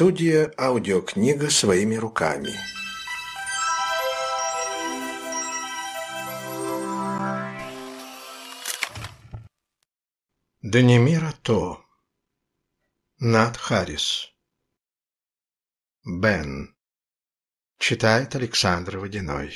Студия «Аудиокнига своими руками». Данимира То. Над Харрис. Бен. Читает Александр Водяной.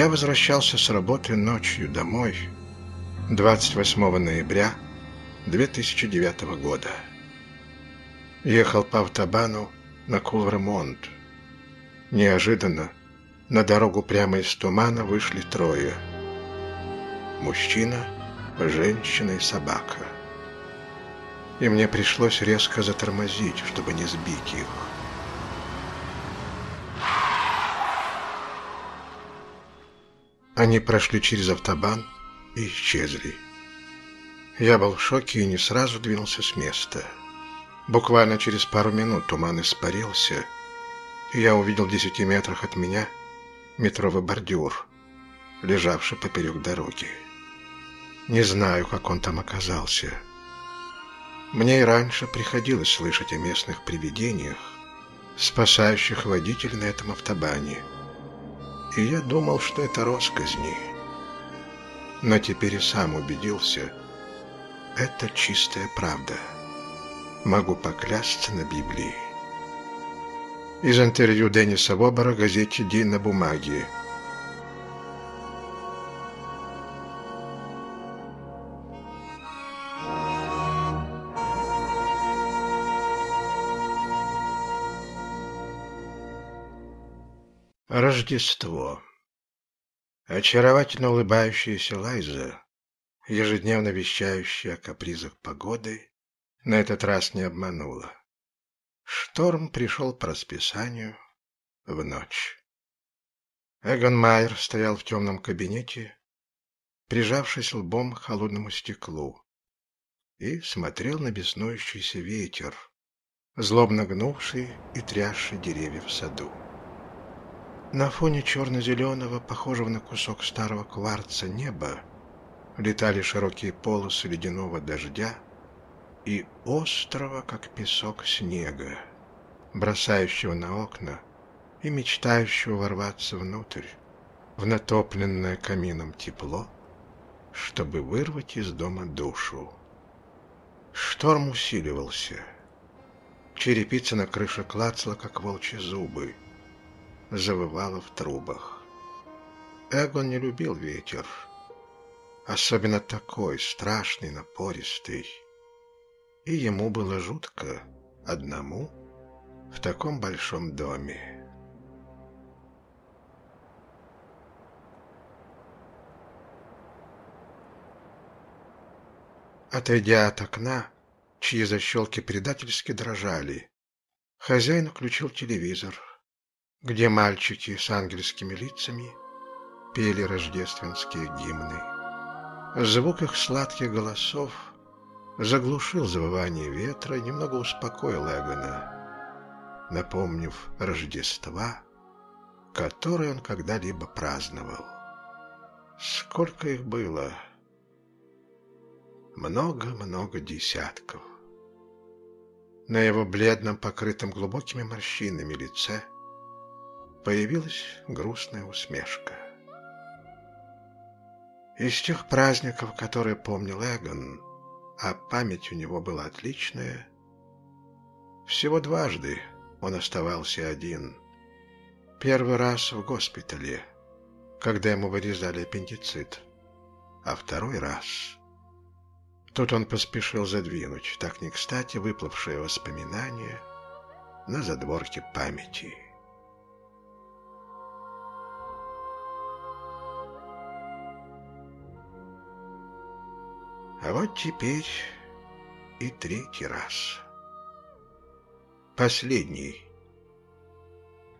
Я возвращался с работы ночью домой 28 ноября 2009 года. Ехал по автобану на Кулремонт. Неожиданно на дорогу прямо из тумана вышли трое. Мужчина, женщина и собака. И мне пришлось резко затормозить, чтобы не сбить их. Они прошли через автобан и исчезли. Я был в шоке и не сразу двинулся с места. Буквально через пару минут туман испарился, и я увидел в десяти метрах от меня метровый бордюр, лежавший поперек дороги. Не знаю, как он там оказался. Мне и раньше приходилось слышать о местных привидениях, спасающих водителей на этом автобане – и я думал, что это росказни. Но теперь и сам убедился, это чистая правда. Могу поклясться на Библии. Из интервью Денниса Вобера газете «День на бумаге» Рождество. Очаровательно улыбающаяся Лайза, ежедневно вещающая о капризах погоды, на этот раз не обманула. Шторм пришел по расписанию в ночь. Эгон Майер стоял в темном кабинете, прижавшись лбом к холодному стеклу, и смотрел на беснующийся ветер, злобно гнувший и трясший деревья в саду. На фоне черно-зеленого, похожего на кусок старого кварца неба, летали широкие полосы ледяного дождя и острого, как песок снега, бросающего на окна и мечтающего ворваться внутрь, в натопленное камином тепло, чтобы вырвать из дома душу. Шторм усиливался. Черепица на крыше клацала, как волчьи зубы завывало в трубах. Эгон не любил ветер, особенно такой страшный, напористый. И ему было жутко одному в таком большом доме. Отойдя от окна, чьи защелки предательски дрожали, хозяин включил телевизор где мальчики с ангельскими лицами пели рождественские гимны. Звук их сладких голосов заглушил завывание ветра и немного успокоил Эгона, напомнив Рождества, которое он когда-либо праздновал. Сколько их было? Много-много десятков. На его бледном, покрытом глубокими морщинами лице – появилась грустная усмешка. Из тех праздников, которые помнил Эгон, а память у него была отличная, всего дважды он оставался один. Первый раз в госпитале, когда ему вырезали аппендицит, а второй раз... Тут он поспешил задвинуть так не кстати выплывшее воспоминание на задворке памяти. А вот теперь и третий раз. Последний.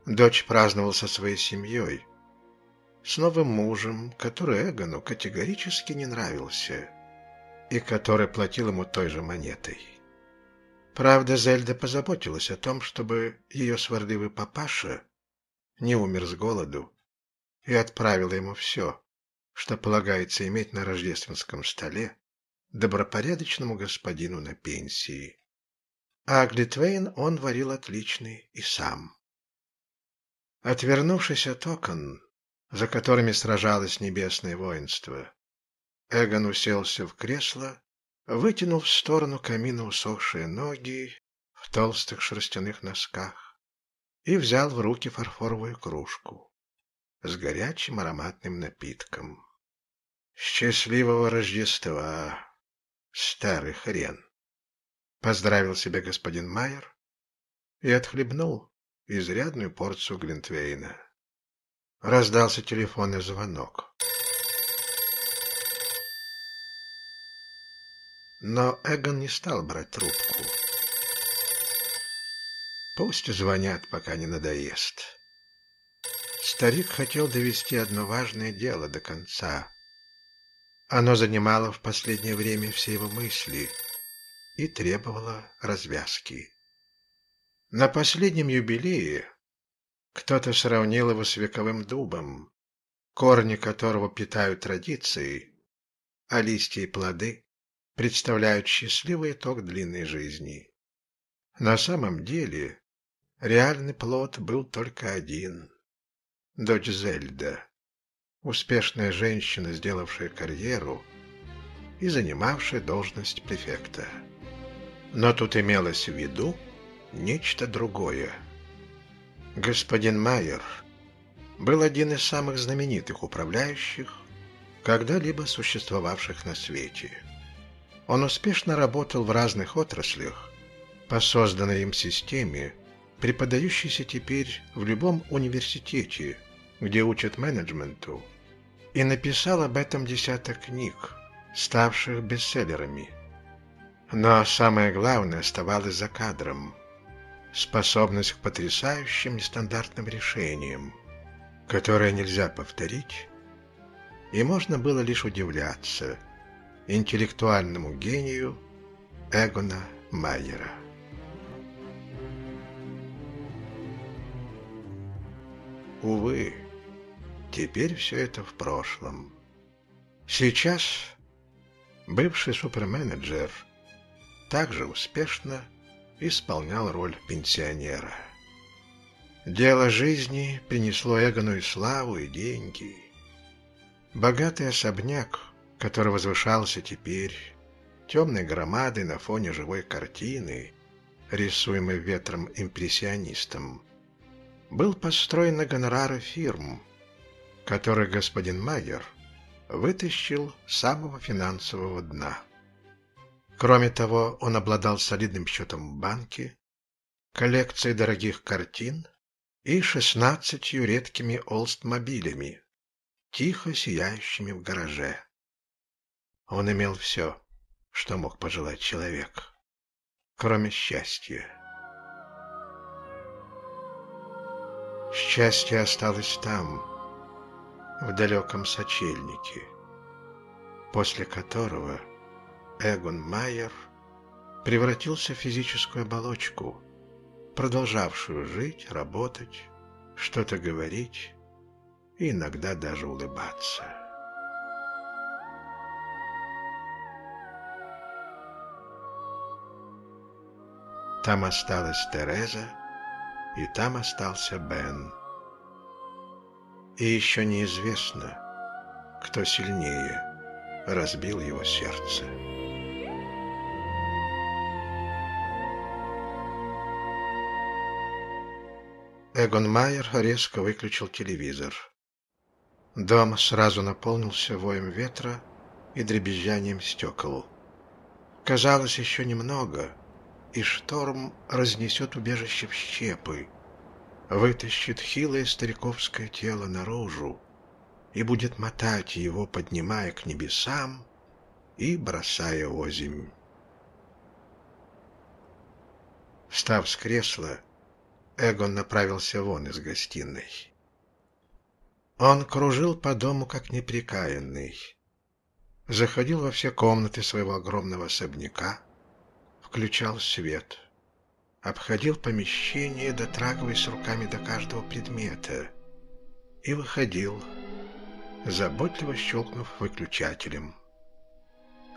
Дочь праздновал со своей семьей, с новым мужем, который Эгону категорически не нравился и который платил ему той же монетой. Правда, Зельда позаботилась о том, чтобы ее сварливый папаша не умер с голоду и отправила ему все, что полагается иметь на рождественском столе добропорядочному господину на пенсии. А Глитвейн он варил отличный и сам. Отвернувшись от окон, за которыми сражалось небесное воинство, Эгон уселся в кресло, вытянул в сторону камина усохшие ноги в толстых шерстяных носках и взял в руки фарфоровую кружку с горячим ароматным напитком. «Счастливого Рождества, старый хрен!» Поздравил себя господин Майер и отхлебнул изрядную порцию Глинтвейна. Раздался телефонный звонок. Но Эгон не стал брать трубку. Пусть звонят, пока не надоест. Старик хотел довести одно важное дело до конца. Оно занимало в последнее время все его мысли и требовало развязки. На последнем юбилее кто-то сравнил его с вековым дубом, корни которого питают традиции, а листья и плоды представляют счастливый итог длинной жизни. На самом деле, реальный плод был только один – дочь Зельда, успешная женщина, сделавшая карьеру и занимавшая должность префекта. Но тут имелось в виду нечто другое. Господин Майер был один из самых знаменитых управляющих, когда-либо существовавших на свете – он успешно работал в разных отраслях по созданной им системе, преподающейся теперь в любом университете, где учат менеджменту, и написал об этом десяток книг, ставших бестселлерами. Но самое главное оставалось за кадром – способность к потрясающим нестандартным решениям, которые нельзя повторить, и можно было лишь удивляться – интеллектуальному гению Эгона Майера. Увы, теперь все это в прошлом. Сейчас бывший суперменеджер также успешно исполнял роль пенсионера. Дело жизни принесло Эгону и славу, и деньги. Богатый особняк который возвышался теперь темной громадой на фоне живой картины, рисуемой ветром импрессионистом, был построен на гонорары фирм, который господин Майер вытащил с самого финансового дна. Кроме того, он обладал солидным счетом в банке, коллекцией дорогих картин и шестнадцатью редкими олстмобилями, тихо сияющими в гараже. Он имел все, что мог пожелать человек, кроме счастья. Счастье осталось там, в далеком сочельнике, после которого Эгон Майер превратился в физическую оболочку, продолжавшую жить, работать, что-то говорить и иногда даже улыбаться. Там осталась Тереза, и там остался Бен. И еще неизвестно, кто сильнее разбил его сердце. Эгон Майер резко выключил телевизор. Дом сразу наполнился воем ветра и дребезжанием стекол. Казалось, еще немного, и шторм разнесет убежище в щепы, вытащит хилое стариковское тело наружу и будет мотать его, поднимая к небесам и бросая озимь. Встав с кресла, Эгон направился вон из гостиной. Он кружил по дому, как неприкаянный. Заходил во все комнаты своего огромного особняка, включал свет, обходил помещение, дотрагиваясь руками до каждого предмета, и выходил, заботливо щелкнув выключателем.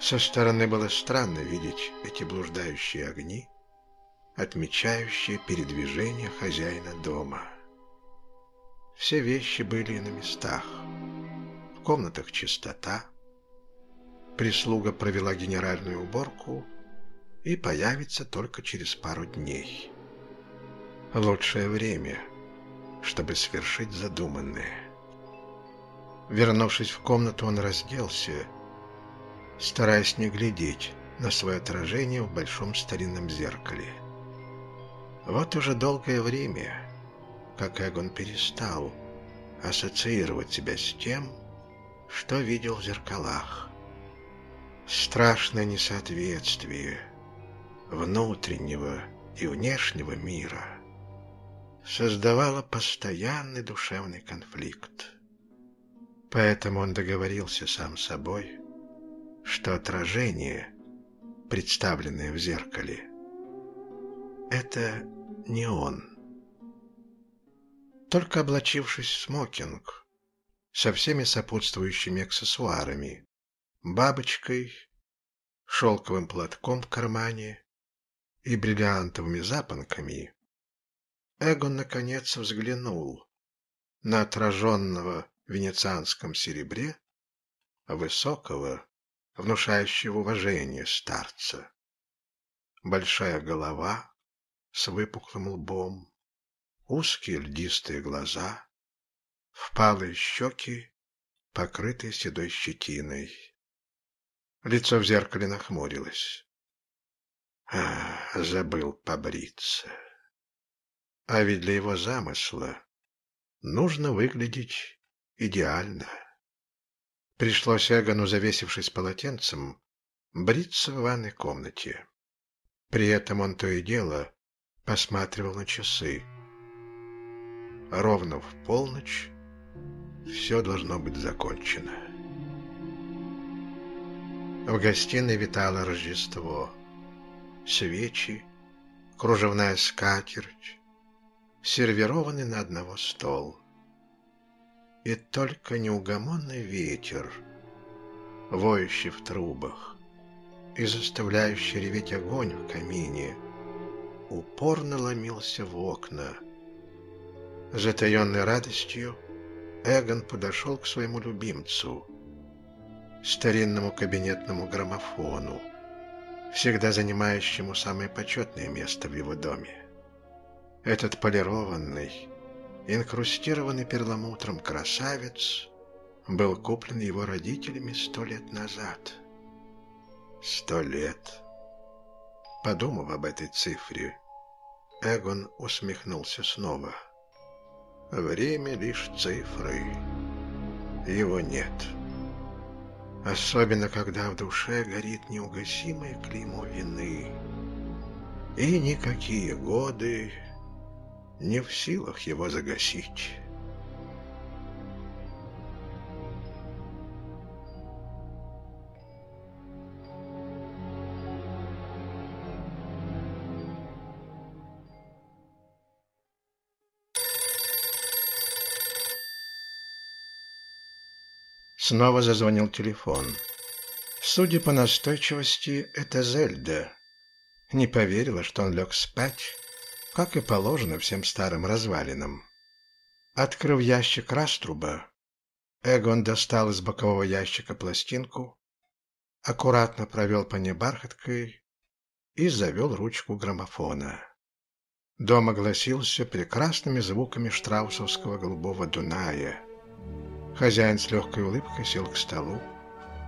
Со стороны было странно видеть эти блуждающие огни, отмечающие передвижение хозяина дома. Все вещи были на местах. В комнатах чистота. Прислуга провела генеральную уборку и появится только через пару дней. Лучшее время, чтобы свершить задуманное. Вернувшись в комнату, он разделся, стараясь не глядеть на свое отражение в большом старинном зеркале. Вот уже долгое время, как Эгон перестал ассоциировать себя с тем, что видел в зеркалах. Страшное несоответствие внутреннего и внешнего мира создавало постоянный душевный конфликт. Поэтому он договорился сам с собой, что отражение, представленное в зеркале, это не он. Только облачившись в смокинг, со всеми сопутствующими аксессуарами, бабочкой, шелковым платком в кармане и бриллиантовыми запонками, Эгон наконец взглянул на отраженного в венецианском серебре высокого, внушающего уважение старца. Большая голова, с выпуклым лбом, узкие льдистые глаза, впалые щеки, покрытые седой щетиной. Лицо в зеркале нахмурилось. Забыл побриться. А ведь для его замысла нужно выглядеть идеально. Пришлось Эгону, завесившись полотенцем, бриться в ванной комнате. При этом он то и дело посматривал на часы. Ровно в полночь все должно быть закончено. В гостиной витало Рождество. Свечи, кружевная скатерть, сервированы на одного стол. И только неугомонный ветер, воющий в трубах и заставляющий реветь огонь в камине — упорно ломился в окна. Затаенной радостью Эгон подошел к своему любимцу, старинному кабинетному граммофону, всегда занимающему самое почетное место в его доме. Этот полированный, инкрустированный перламутром красавец был куплен его родителями сто лет назад. Сто лет. Подумав об этой цифре, Эгон усмехнулся снова. Время лишь цифры. Его нет. Особенно, когда в душе горит неугасимое клеймо вины. И никакие годы не в силах его загасить. Снова зазвонил телефон. Судя по настойчивости, это Зельда. Не поверила, что он лег спать, как и положено всем старым развалинам. Открыв ящик раструба, Эгон достал из бокового ящика пластинку, аккуратно провел по ней бархаткой и завел ручку граммофона. Дом огласился прекрасными звуками штраусовского голубого Дуная — Хозяин с легкой улыбкой сел к столу,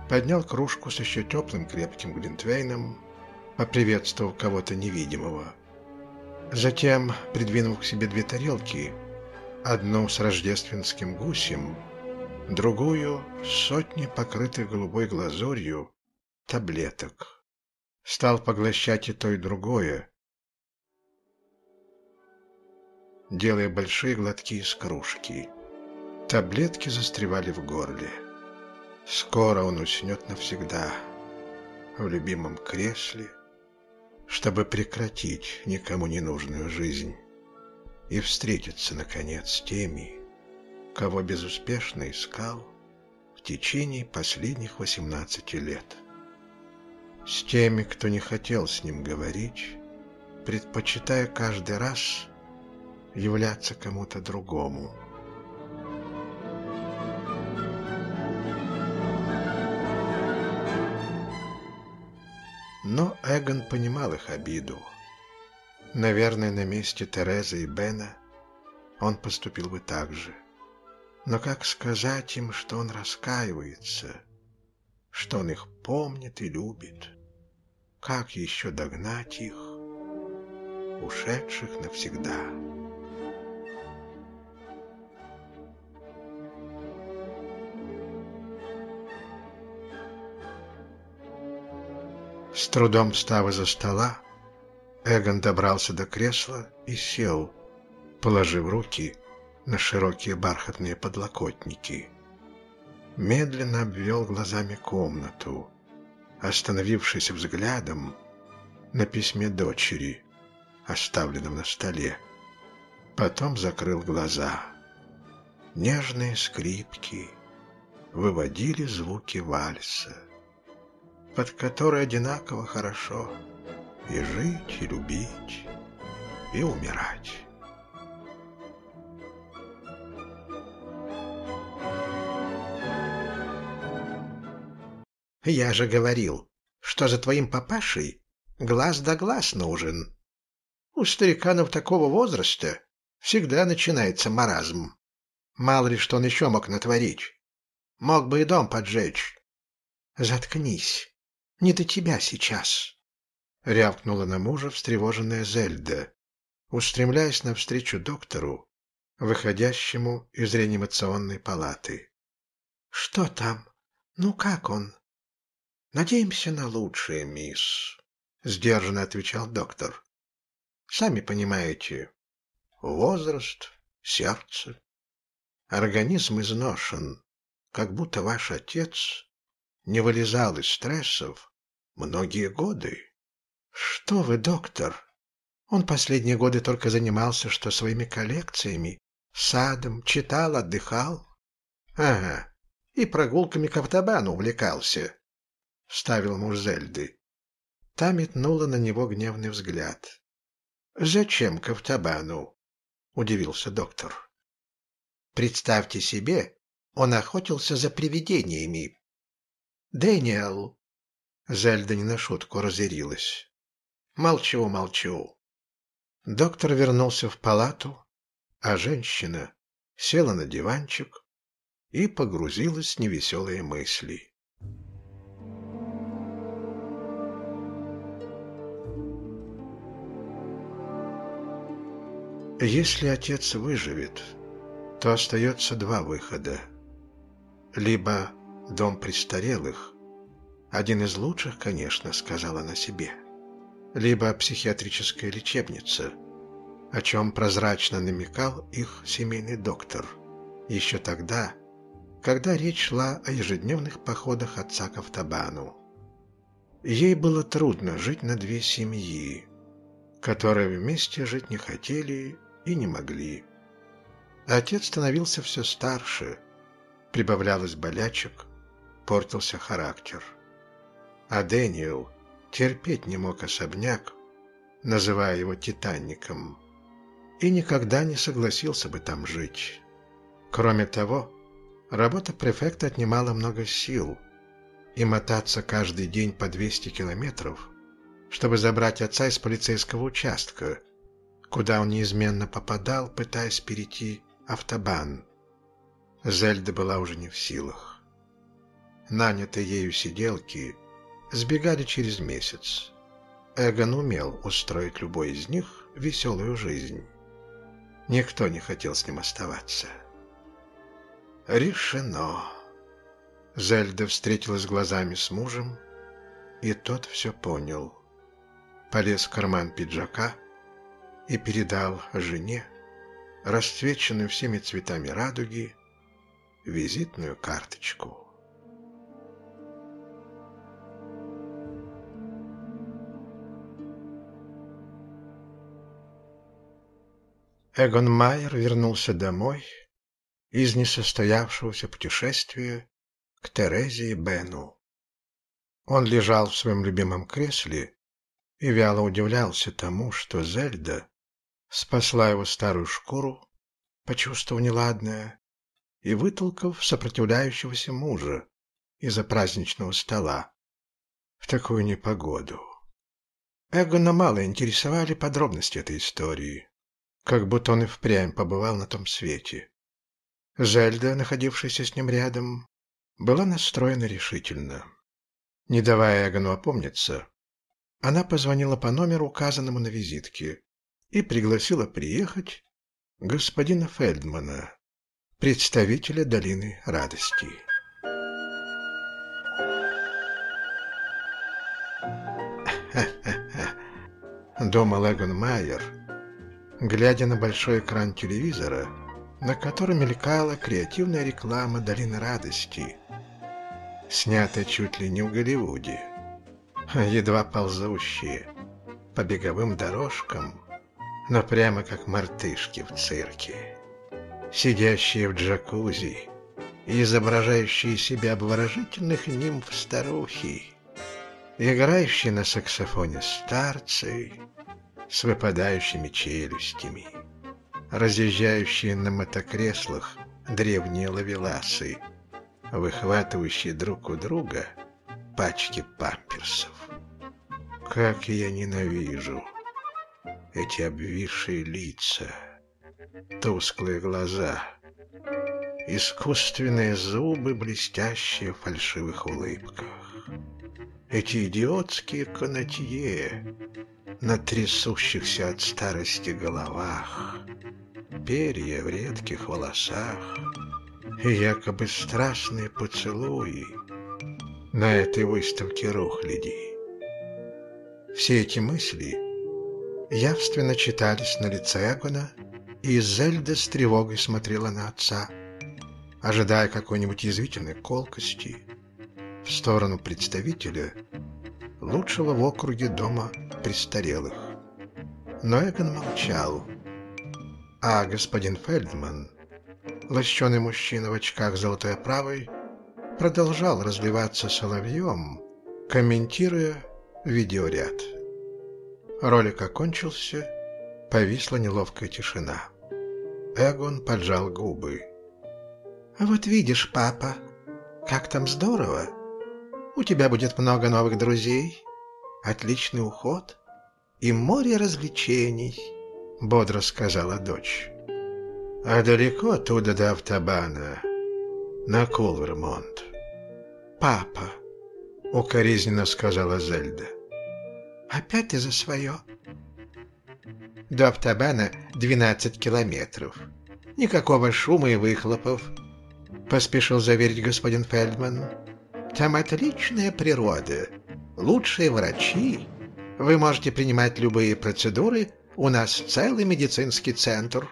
поднял кружку с еще теплым крепким глинтвейном, поприветствовав кого-то невидимого. Затем, придвинув к себе две тарелки, одну с рождественским гусем, другую с сотней покрытых голубой глазурью таблеток. Стал поглощать и то, и другое. делая большие глотки из кружки. Таблетки застревали в горле. Скоро он уснет навсегда в любимом кресле, чтобы прекратить никому не нужную жизнь и встретиться, наконец, с теми, кого безуспешно искал в течение последних 18 лет. С теми, кто не хотел с ним говорить, предпочитая каждый раз являться кому-то другому. Но Эгон понимал их обиду. Наверное, на месте Терезы и Бена он поступил бы так же. Но как сказать им, что он раскаивается, что он их помнит и любит? Как еще догнать их, ушедших навсегда? С трудом встав из-за стола, Эгон добрался до кресла и сел, положив руки на широкие бархатные подлокотники. Медленно обвел глазами комнату, остановившись взглядом на письме дочери, оставленном на столе. Потом закрыл глаза. Нежные скрипки выводили звуки вальса, под которые одинаково хорошо — и жить, и любить, и умирать. Я же говорил, что за твоим папашей глаз да глаз нужен. У стариканов такого возраста всегда начинается маразм. Мало ли что он еще мог натворить. Мог бы и дом поджечь. Заткнись. Не до тебя сейчас рявкнула на мужа встревоженная Зельда, устремляясь навстречу доктору, выходящему из реанимационной палаты. «Что там? Ну как он?» «Надеемся на лучшее, мисс», — сдержанно отвечал доктор. «Сами понимаете, возраст, сердце, организм изношен, как будто ваш отец не вылезал из стрессов многие годы. «Что вы, доктор? Он последние годы только занимался что своими коллекциями, садом, читал, отдыхал». «Ага, и прогулками к автобану увлекался», — вставил муж Зельды. Та метнула на него гневный взгляд. «Зачем к автобану?» — удивился доктор. «Представьте себе, он охотился за привидениями». «Дэниел!» Зельда не на шутку разъярилась. Молчу, молчу. Доктор вернулся в палату, а женщина села на диванчик и погрузилась в невеселые мысли. Если отец выживет, то остается два выхода. Либо дом престарелых, один из лучших, конечно, сказала на себе – либо психиатрическая лечебница, о чем прозрачно намекал их семейный доктор, еще тогда, когда речь шла о ежедневных походах отца к автобану. Ей было трудно жить на две семьи, которые вместе жить не хотели и не могли. Отец становился все старше, прибавлялось болячек, портился характер. А Дэниел – терпеть не мог особняк, называя его «Титаником», и никогда не согласился бы там жить. Кроме того, работа префекта отнимала много сил, и мотаться каждый день по 200 километров, чтобы забрать отца из полицейского участка, куда он неизменно попадал, пытаясь перейти автобан. Зельда была уже не в силах. Нанятые ею сиделки – сбегали через месяц. Эгон умел устроить любой из них веселую жизнь. Никто не хотел с ним оставаться. Решено. Зельда встретилась глазами с мужем, и тот все понял. Полез в карман пиджака и передал жене расцвеченную всеми цветами радуги, визитную карточку. Эгон Майер вернулся домой из несостоявшегося путешествия к Терезе Бену. Он лежал в своем любимом кресле и вяло удивлялся тому, что Зельда спасла его старую шкуру, почувствовав неладное, и вытолкав сопротивляющегося мужа из-за праздничного стола в такую непогоду. Эгона мало интересовали подробности этой истории, как будто он и впрямь побывал на том свете. Зельда, находившаяся с ним рядом, была настроена решительно. Не давая Эгону опомниться, она позвонила по номеру, указанному на визитке, и пригласила приехать господина Фельдмана, представителя Долины Радости. думал Эгон Майер, глядя на большой экран телевизора, на котором мелькала креативная реклама Долины Радости, снятая чуть ли не в Голливуде, едва ползущие по беговым дорожкам, но прямо как мартышки в цирке, сидящие в джакузи и изображающие себя обворожительных нимф старухи, играющие на саксофоне старцы с выпадающими челюстями, разъезжающие на мотокреслах древние лавеласы, выхватывающие друг у друга пачки памперсов. Как я ненавижу эти обвисшие лица, тусклые глаза, искусственные зубы, блестящие в фальшивых улыбках. Эти идиотские канатье на трясущихся от старости головах, перья в редких волосах и якобы страстные поцелуи на этой выставке рухляди. Все эти мысли явственно читались на лице Эгона, и Зельда с тревогой смотрела на отца, ожидая какой-нибудь язвительной колкости в сторону представителя лучшего в округе дома престарелых. Но Эгон молчал, а господин Фельдман, лощеный мужчина в очках золотой оправой, продолжал разливаться соловьем, комментируя видеоряд. Ролик окончился, повисла неловкая тишина. Эгон поджал губы. «А вот видишь, папа, как там здорово. У тебя будет много новых друзей, отличный уход и море развлечений», — бодро сказала дочь. «А далеко оттуда до автобана, на Кулвермонт?» «Папа», — укоризненно сказала Зельда. Опять ты за свое. До автобана 12 километров. Никакого шума и выхлопов, поспешил заверить господин Фельдман. Там отличная природа, лучшие врачи. Вы можете принимать любые процедуры, у нас целый медицинский центр.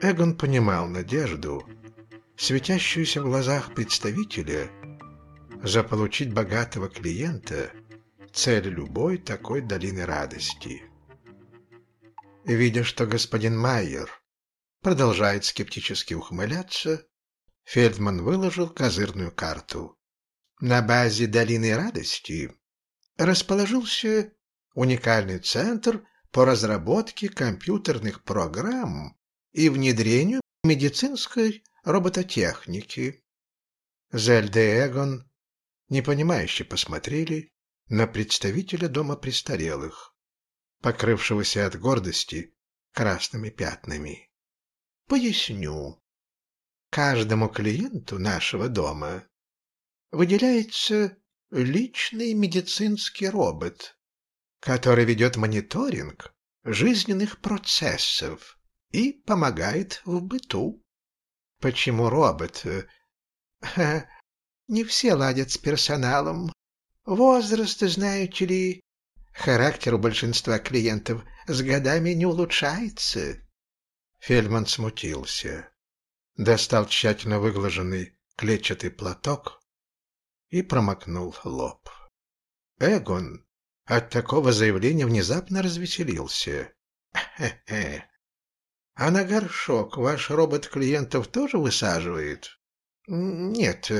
Эгон понимал надежду, светящуюся в глазах представителя, заполучить богатого клиента — цель любой такой долины радости. Видя, что господин Майер продолжает скептически ухмыляться, Фельдман выложил козырную карту. На базе долины радости расположился уникальный центр по разработке компьютерных программ и внедрению медицинской робототехники. Зельда и Эгон непонимающе посмотрели на представителя дома престарелых, покрывшегося от гордости красными пятнами. Поясню. Каждому клиенту нашего дома выделяется личный медицинский робот, который ведет мониторинг жизненных процессов и помогает в быту. Почему робот? Не все ладят с персоналом, Возраст, знаете ли, характер у большинства клиентов с годами не улучшается. Фельдман смутился, достал тщательно выглаженный клетчатый платок и промокнул лоб. Эгон от такого заявления внезапно развеселился. «Хе-хе. А на горшок ваш робот клиентов тоже высаживает?» «Нет,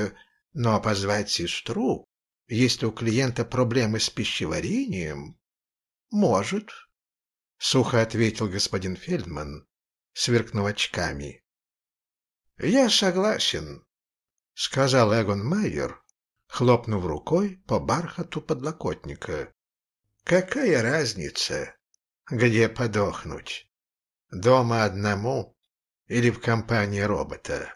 но позвать сестру, если у клиента проблемы с пищеварением, может», — сухо ответил господин Фельдман, сверкнув очками. «Я согласен», — сказал Эгон Майер, хлопнув рукой по бархату подлокотника. «Какая разница, где подохнуть? Дома одному или в компании робота?»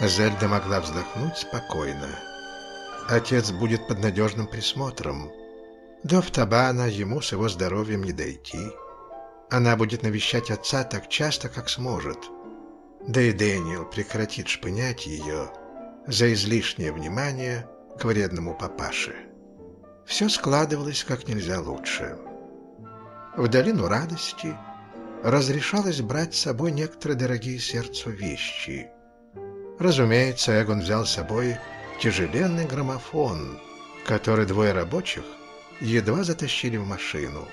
Зельда могла вздохнуть спокойно. Отец будет под надежным присмотром. До Втабана ему с его здоровьем не дойти. Она будет навещать отца так часто, как сможет. Да и Дэниел прекратит шпынять ее за излишнее внимание к вредному папаше. Все складывалось как нельзя лучше. В долину радости разрешалось брать с собой некоторые дорогие сердцу вещи – Разумеется, Эгон взял с собой тяжеленный граммофон, который двое рабочих едва затащили в машину,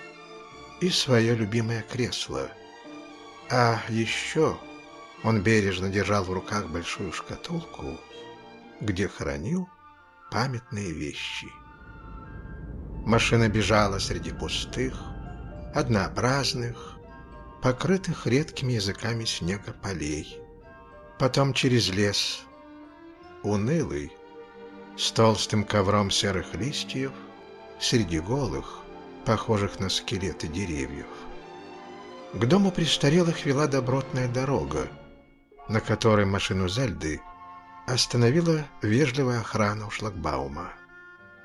и свое любимое кресло. А еще он бережно держал в руках большую шкатулку, где хранил памятные вещи. Машина бежала среди пустых, однообразных, покрытых редкими языками снега полей потом через лес. Унылый, с толстым ковром серых листьев, среди голых, похожих на скелеты деревьев. К дому престарелых вела добротная дорога, на которой машину Зельды остановила вежливая охрана у шлагбаума.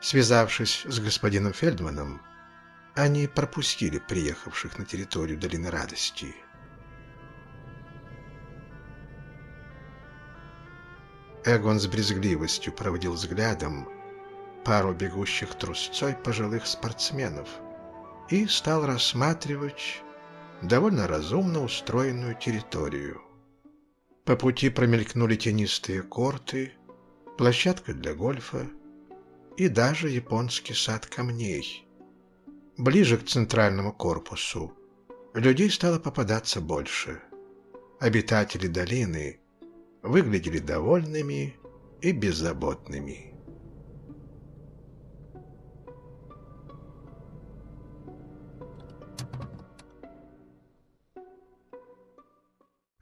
Связавшись с господином Фельдманом, они пропустили приехавших на территорию Долины Радости. Эгон с брезгливостью проводил взглядом пару бегущих трусцой пожилых спортсменов и стал рассматривать довольно разумно устроенную территорию. По пути промелькнули тенистые корты, площадка для гольфа и даже японский сад камней. Ближе к центральному корпусу людей стало попадаться больше. Обитатели долины выглядели довольными и беззаботными.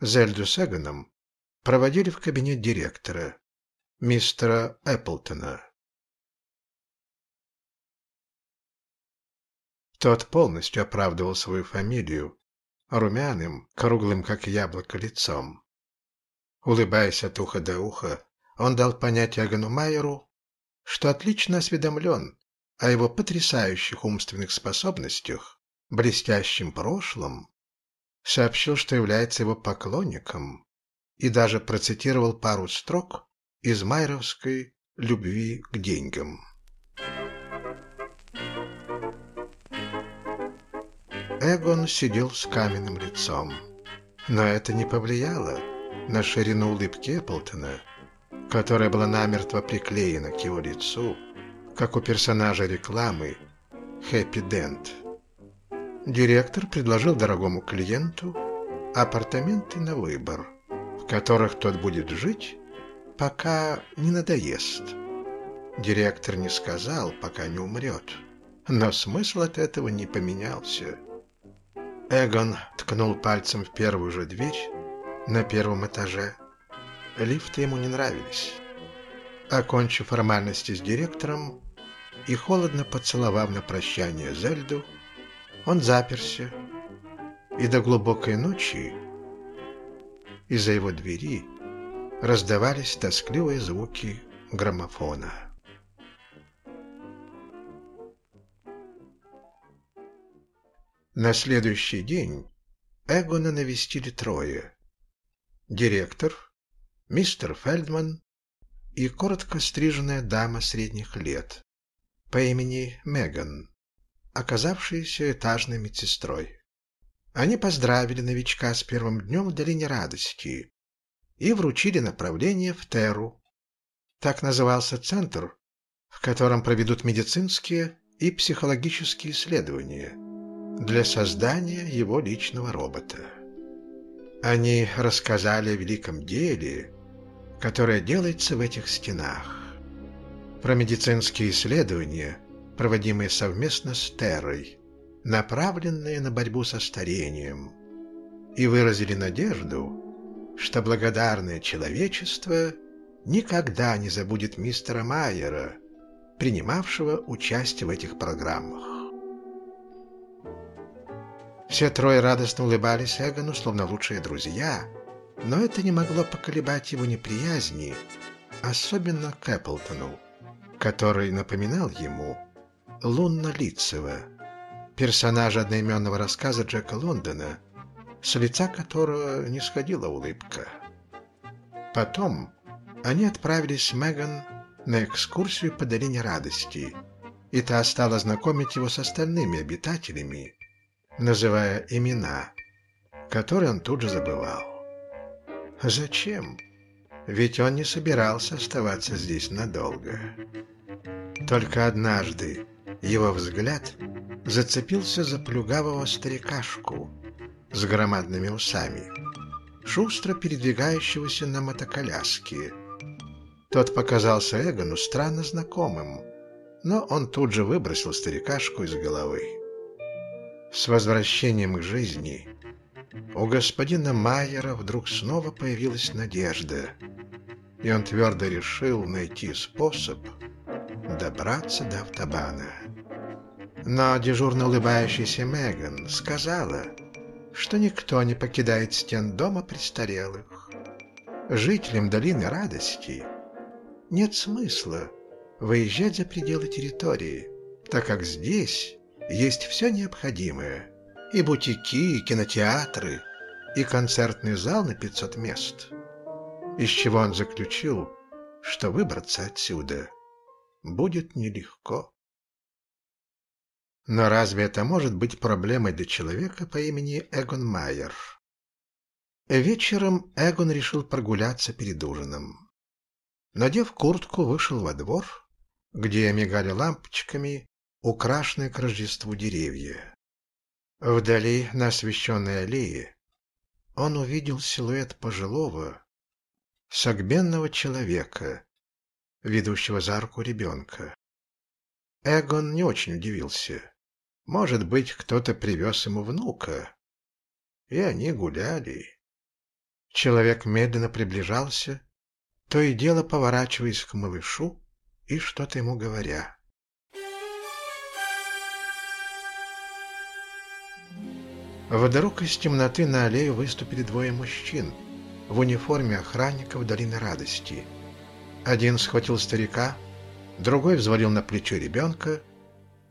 Зельду с Эгоном проводили в кабинет директора, мистера Эпплтона. Тот полностью оправдывал свою фамилию румяным, круглым как яблоко лицом. Улыбаясь от уха до уха, он дал понять Агану Майеру, что отлично осведомлен о его потрясающих умственных способностях, блестящем прошлом, сообщил, что является его поклонником и даже процитировал пару строк из майеровской «Любви к деньгам». Эгон сидел с каменным лицом, но это не повлияло на ширину улыбки Эпплтона, которая была намертво приклеена к его лицу, как у персонажа рекламы «Хэппи Дент». Директор предложил дорогому клиенту апартаменты на выбор, в которых тот будет жить, пока не надоест. Директор не сказал, пока не умрет, но смысл от этого не поменялся. Эгон ткнул пальцем в первую же дверь, на первом этаже. Лифты ему не нравились. Окончив формальности с директором и холодно поцеловав на прощание Зельду, он заперся, и до глубокой ночи из-за его двери раздавались тоскливые звуки граммофона. На следующий день Эгона навестили трое директор, мистер Фельдман и коротко стриженная дама средних лет по имени Меган, оказавшаяся этажной медсестрой. Они поздравили новичка с первым днем в Долине Радости и вручили направление в Теру. Так назывался центр, в котором проведут медицинские и психологические исследования для создания его личного робота. Они рассказали о великом деле, которое делается в этих стенах, про медицинские исследования, проводимые совместно с Террой, направленные на борьбу со старением, и выразили надежду, что благодарное человечество никогда не забудет мистера Майера, принимавшего участие в этих программах. Все трое радостно улыбались Эгону, словно лучшие друзья, но это не могло поколебать его неприязни, особенно к Эпплтону, который напоминал ему Лунна Лицева, персонажа одноименного рассказа Джека Лондона, с лица которого не сходила улыбка. Потом они отправились с Меган на экскурсию по Долине Радости, и та стала знакомить его с остальными обитателями, называя имена, которые он тут же забывал. Зачем? Ведь он не собирался оставаться здесь надолго. Только однажды его взгляд зацепился за плюгавого старикашку с громадными усами, шустро передвигающегося на мотоколяске. Тот показался Эгону странно знакомым, но он тут же выбросил старикашку из головы. С возвращением к жизни у господина Майера вдруг снова появилась надежда, и он твердо решил найти способ добраться до автобана. Но дежурно улыбающаяся Меган сказала, что никто не покидает стен дома престарелых. Жителям Долины Радости нет смысла выезжать за пределы территории, так как здесь есть все необходимое. И бутики, и кинотеатры, и концертный зал на 500 мест. Из чего он заключил, что выбраться отсюда будет нелегко. Но разве это может быть проблемой для человека по имени Эгон Майер? Вечером Эгон решил прогуляться перед ужином. Надев куртку, вышел во двор, где мигали лампочками украшенные к Рождеству деревья. Вдали, на освещенной аллее, он увидел силуэт пожилого, согбенного человека, ведущего за руку ребенка. Эгон не очень удивился. Может быть, кто-то привез ему внука. И они гуляли. Человек медленно приближался, то и дело поворачиваясь к малышу и что-то ему говоря. Вдруг из темноты на аллею выступили двое мужчин в униформе охранников Долины Радости. Один схватил старика, другой взвалил на плечо ребенка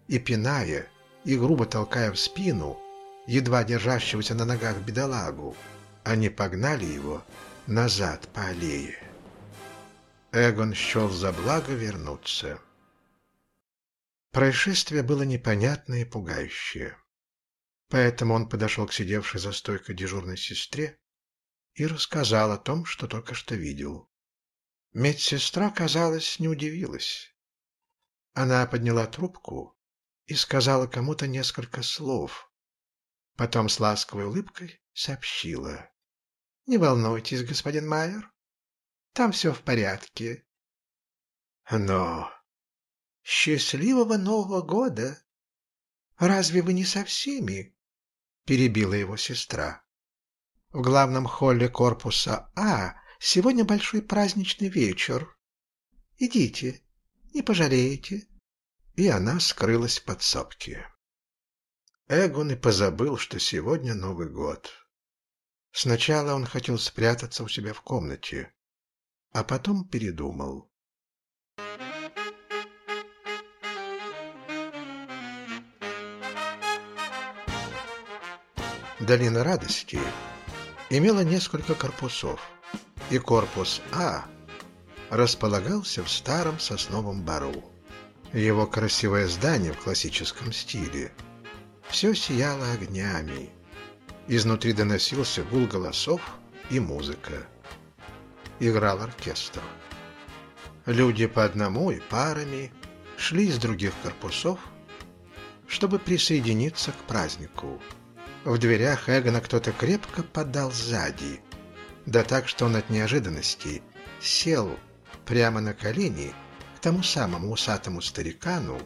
и, пиная и грубо толкая в спину, едва держащегося на ногах бедолагу, они погнали его назад по аллее. Эгон счел за благо вернуться. Происшествие было непонятное и пугающее. Поэтому он подошел к сидевшей за стойкой дежурной сестре и рассказал о том, что только что видел. Медсестра, казалось, не удивилась. Она подняла трубку и сказала кому-то несколько слов. Потом с ласковой улыбкой сообщила. «Не волнуйтесь, господин Майер, там все в порядке». «Но...» «Счастливого Нового года! Разве вы не со всеми?» — перебила его сестра. «В главном холле корпуса А сегодня большой праздничный вечер. Идите, не пожалеете». И она скрылась в подсобке. Эгон и позабыл, что сегодня Новый год. Сначала он хотел спрятаться у себя в комнате, а потом передумал. Долина радости имела несколько корпусов, и корпус А располагался в старом сосновом бару. Его красивое здание в классическом стиле все сияло огнями. Изнутри доносился гул голосов и музыка. Играл оркестр. Люди по одному и парами шли из других корпусов, чтобы присоединиться к празднику. В дверях Эгона кто-то крепко подал сзади, да так, что он от неожиданности сел прямо на колени к тому самому усатому старикану,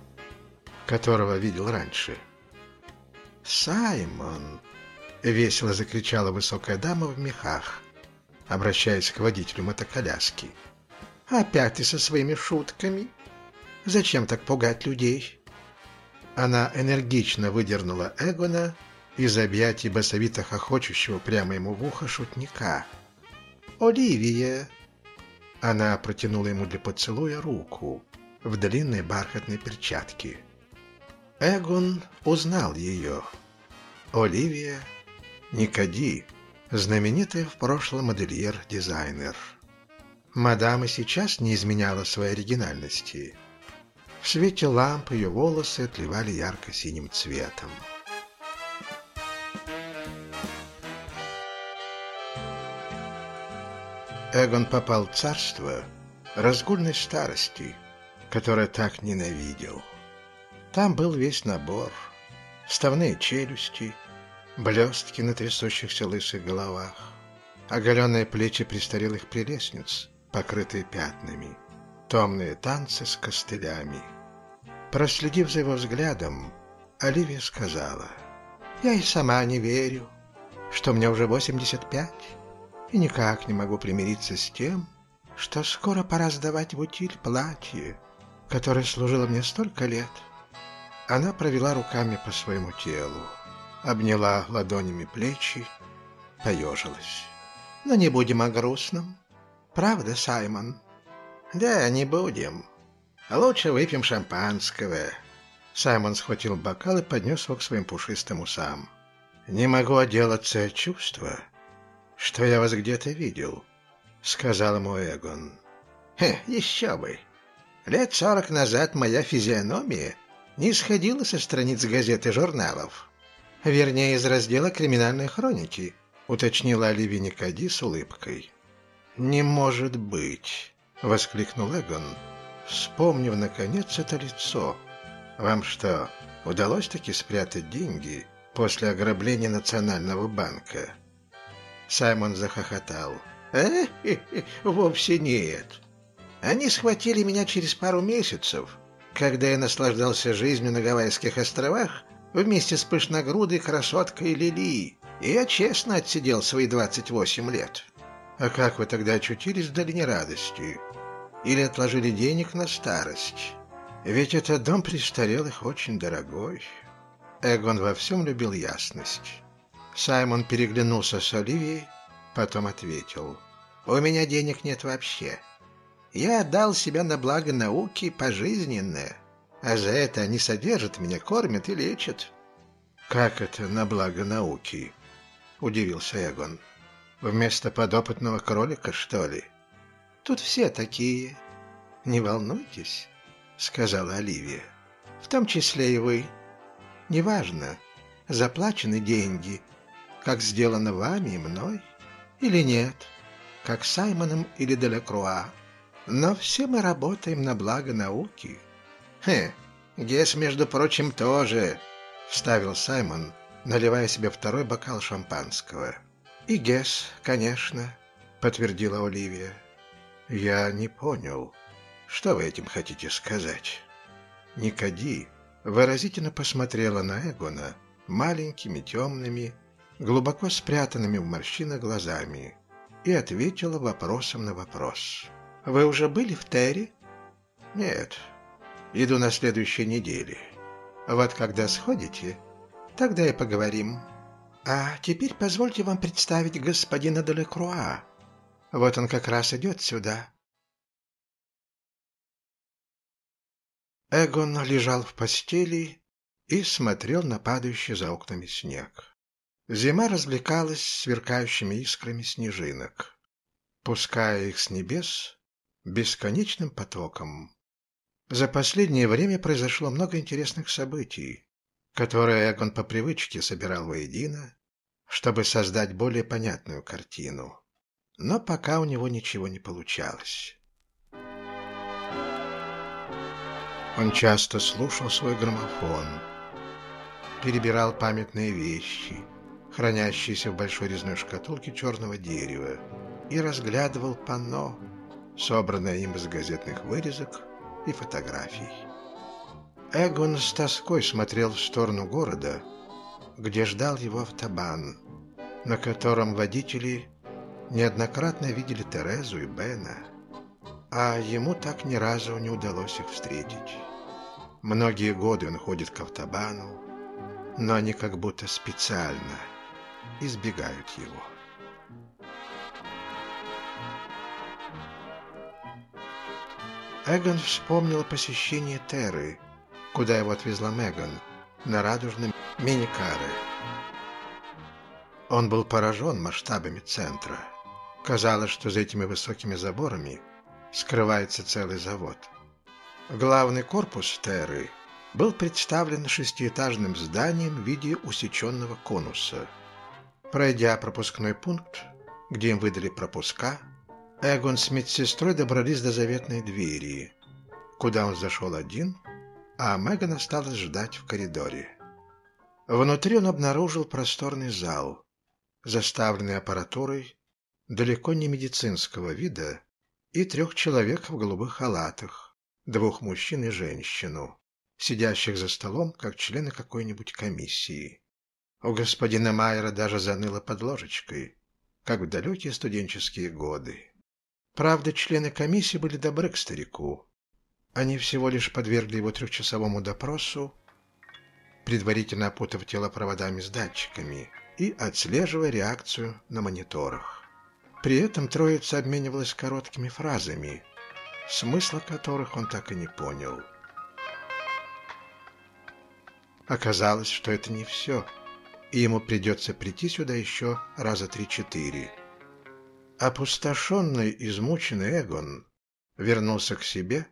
которого видел раньше. «Саймон!» — весело закричала высокая дама в мехах, обращаясь к водителю мотоколяски. «Опять ты со своими шутками? Зачем так пугать людей?» Она энергично выдернула Эгона из объятий басовито хохочущего прямо ему в ухо шутника. «Оливия!» Она протянула ему для поцелуя руку в длинной бархатной перчатке. Эгон узнал ее. Оливия Никоди, знаменитая в прошлом модельер-дизайнер. Мадам и сейчас не изменяла своей оригинальности. В свете ламп ее волосы отливали ярко-синим цветом. Эгон попал в царство разгульной старости, которое так ненавидел. Там был весь набор. Вставные челюсти, блестки на трясущихся лысых головах, оголенные плечи престарелых прелестниц, покрытые пятнами, томные танцы с костылями. Проследив за его взглядом, Оливия сказала, «Я и сама не верю, что мне уже 85, и никак не могу примириться с тем, что скоро пора сдавать в утиль платье, которое служило мне столько лет». Она провела руками по своему телу, обняла ладонями плечи, поежилась. «Но не будем о грустном. Правда, Саймон?» «Да, не будем. Лучше выпьем шампанского». Саймон схватил бокал и поднес его к своим пушистым усам. «Не могу отделаться от чувства, что я вас где-то видел», — сказал ему Эгон. «Хе, еще бы. Лет сорок назад моя физиономия не сходила со страниц газет и журналов. Вернее, из раздела «Криминальной хроники», уточнила Оливия Никоди с улыбкой. «Не может быть!» — воскликнул Эгон, вспомнив, наконец, это лицо. «Вам что, удалось таки спрятать деньги после ограбления Национального банка?» Саймон захохотал. «Э? Вовсе нет. Они схватили меня через пару месяцев, когда я наслаждался жизнью на Гавайских островах вместе с пышногрудой красоткой Лили, и я честно отсидел свои 28 лет. А как вы тогда очутились в долине радости? Или отложили денег на старость? Ведь этот дом престарелых очень дорогой. Эгон во всем любил ясность. Саймон переглянулся с Оливией, потом ответил. «У меня денег нет вообще. Я отдал себя на благо науки пожизненно, а за это они содержат меня, кормят и лечат». «Как это на благо науки?» — удивился Эгон. «Вместо подопытного кролика, что ли?» «Тут все такие. Не волнуйтесь», — сказала Оливия. «В том числе и вы. Неважно, заплачены деньги, как сделано вами и мной, или нет, как Саймоном или Делакруа. Но все мы работаем на благо науки. Хе, Гес, между прочим, тоже, вставил Саймон, наливая себе второй бокал шампанского. И Гес, конечно, подтвердила Оливия. Я не понял, что вы этим хотите сказать? Никоди выразительно посмотрела на Эгона маленькими темными, глубоко спрятанными в морщинах глазами и ответила вопросом на вопрос. Вы уже были в Терри? Нет. Иду на следующей неделе. Вот когда сходите, тогда и поговорим. А теперь позвольте вам представить господина Делекруа. Вот он как раз идет сюда. Эгон лежал в постели и смотрел на падающий за окнами снег. Зима развлекалась сверкающими искрами снежинок. Пуская их с небес, бесконечным потоком. За последнее время произошло много интересных событий, которые Эгон по привычке собирал воедино, чтобы создать более понятную картину. Но пока у него ничего не получалось. Он часто слушал свой граммофон, перебирал памятные вещи, хранящиеся в большой резной шкатулке черного дерева, и разглядывал панно, собранное им из газетных вырезок и фотографий. Эгон с тоской смотрел в сторону города, где ждал его автобан, на котором водители неоднократно видели Терезу и Бена, а ему так ни разу не удалось их встретить. Многие годы он ходит к автобану, но они как будто специально избегают его. Эгон вспомнил посещение Терры, куда его отвезла Меган, на радужном миникаре. Он был поражен масштабами центра. Казалось, что за этими высокими заборами скрывается целый завод. Главный корпус Терры был представлен шестиэтажным зданием в виде усеченного конуса. Пройдя пропускной пункт, где им выдали пропуска, Эгон с медсестрой добрались до заветной двери, куда он зашел один, а Меган осталась ждать в коридоре. Внутри он обнаружил просторный зал, заставленный аппаратурой далеко не медицинского вида и трех человек в голубых халатах, двух мужчин и женщину, сидящих за столом, как члены какой-нибудь комиссии. У господина Майера даже заныло под ложечкой, как в далекие студенческие годы. Правда, члены комиссии были добры к старику. Они всего лишь подвергли его трехчасовому допросу, предварительно опутав тело проводами с датчиками и отслеживая реакцию на мониторах. При этом троица обменивалась короткими фразами, смысла которых он так и не понял. Оказалось, что это не все, и ему придется прийти сюда еще раза три-четыре. Опустошенный, измученный Эгон вернулся к себе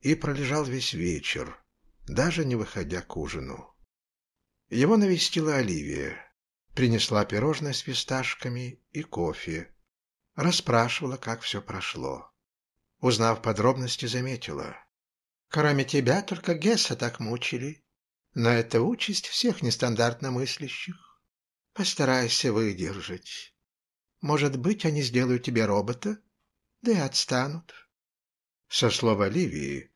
и пролежал весь вечер, даже не выходя к ужину. Его навестила Оливия, принесла пирожное с фисташками и кофе, расспрашивала, как все прошло. Узнав подробности, заметила. «Кроме тебя только Гесса так мучили. Но это участь всех нестандартно мыслящих. Постарайся выдержать. Может быть, они сделают тебе робота, да и отстанут. Со слов Оливии,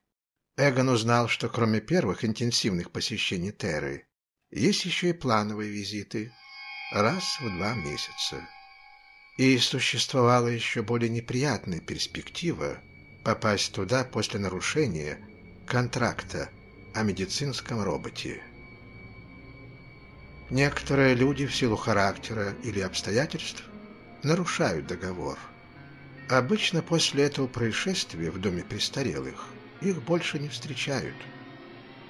Эгон узнал, что кроме первых интенсивных посещений Терры, есть еще и плановые визиты, раз в два месяца. И существовала еще более неприятная перспектива попасть туда после нарушения контракта о медицинском роботе. Некоторые люди в силу характера или обстоятельств нарушают договор. Обычно после этого происшествия в доме престарелых их больше не встречают.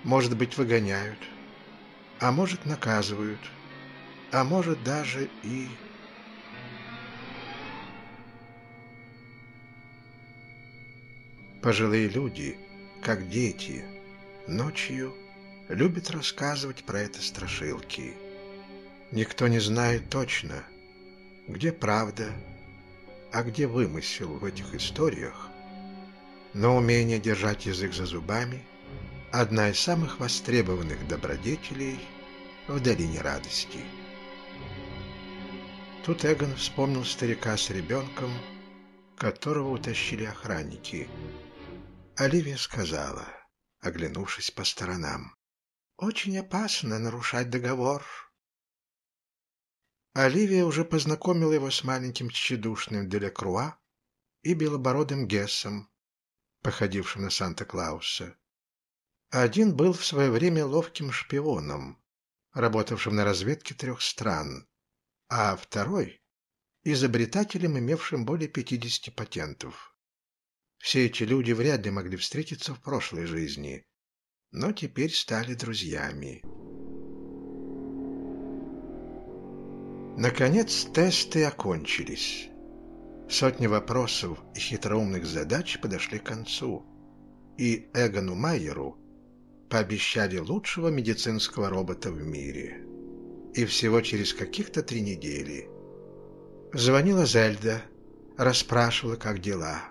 Может быть, выгоняют, а может, наказывают, а может, даже и... Пожилые люди, как дети, ночью любят рассказывать про это страшилки. Никто не знает точно, где правда, а где вымысел в этих историях. Но умение держать язык за зубами – одна из самых востребованных добродетелей в долине радости. Тут Эгон вспомнил старика с ребенком, которого утащили охранники. Оливия сказала, оглянувшись по сторонам, «Очень опасно нарушать договор». Оливия уже познакомила его с маленьким тщедушным Делекруа и белобородым Гессом, походившим на Санта-Клауса. Один был в свое время ловким шпионом, работавшим на разведке трех стран, а второй – изобретателем, имевшим более 50 патентов. Все эти люди вряд ли могли встретиться в прошлой жизни, но теперь стали друзьями. Наконец тесты окончились. Сотни вопросов и хитроумных задач подошли к концу, и Эгону Майеру пообещали лучшего медицинского робота в мире. И всего через каких-то три недели. Звонила Зельда, расспрашивала, как дела.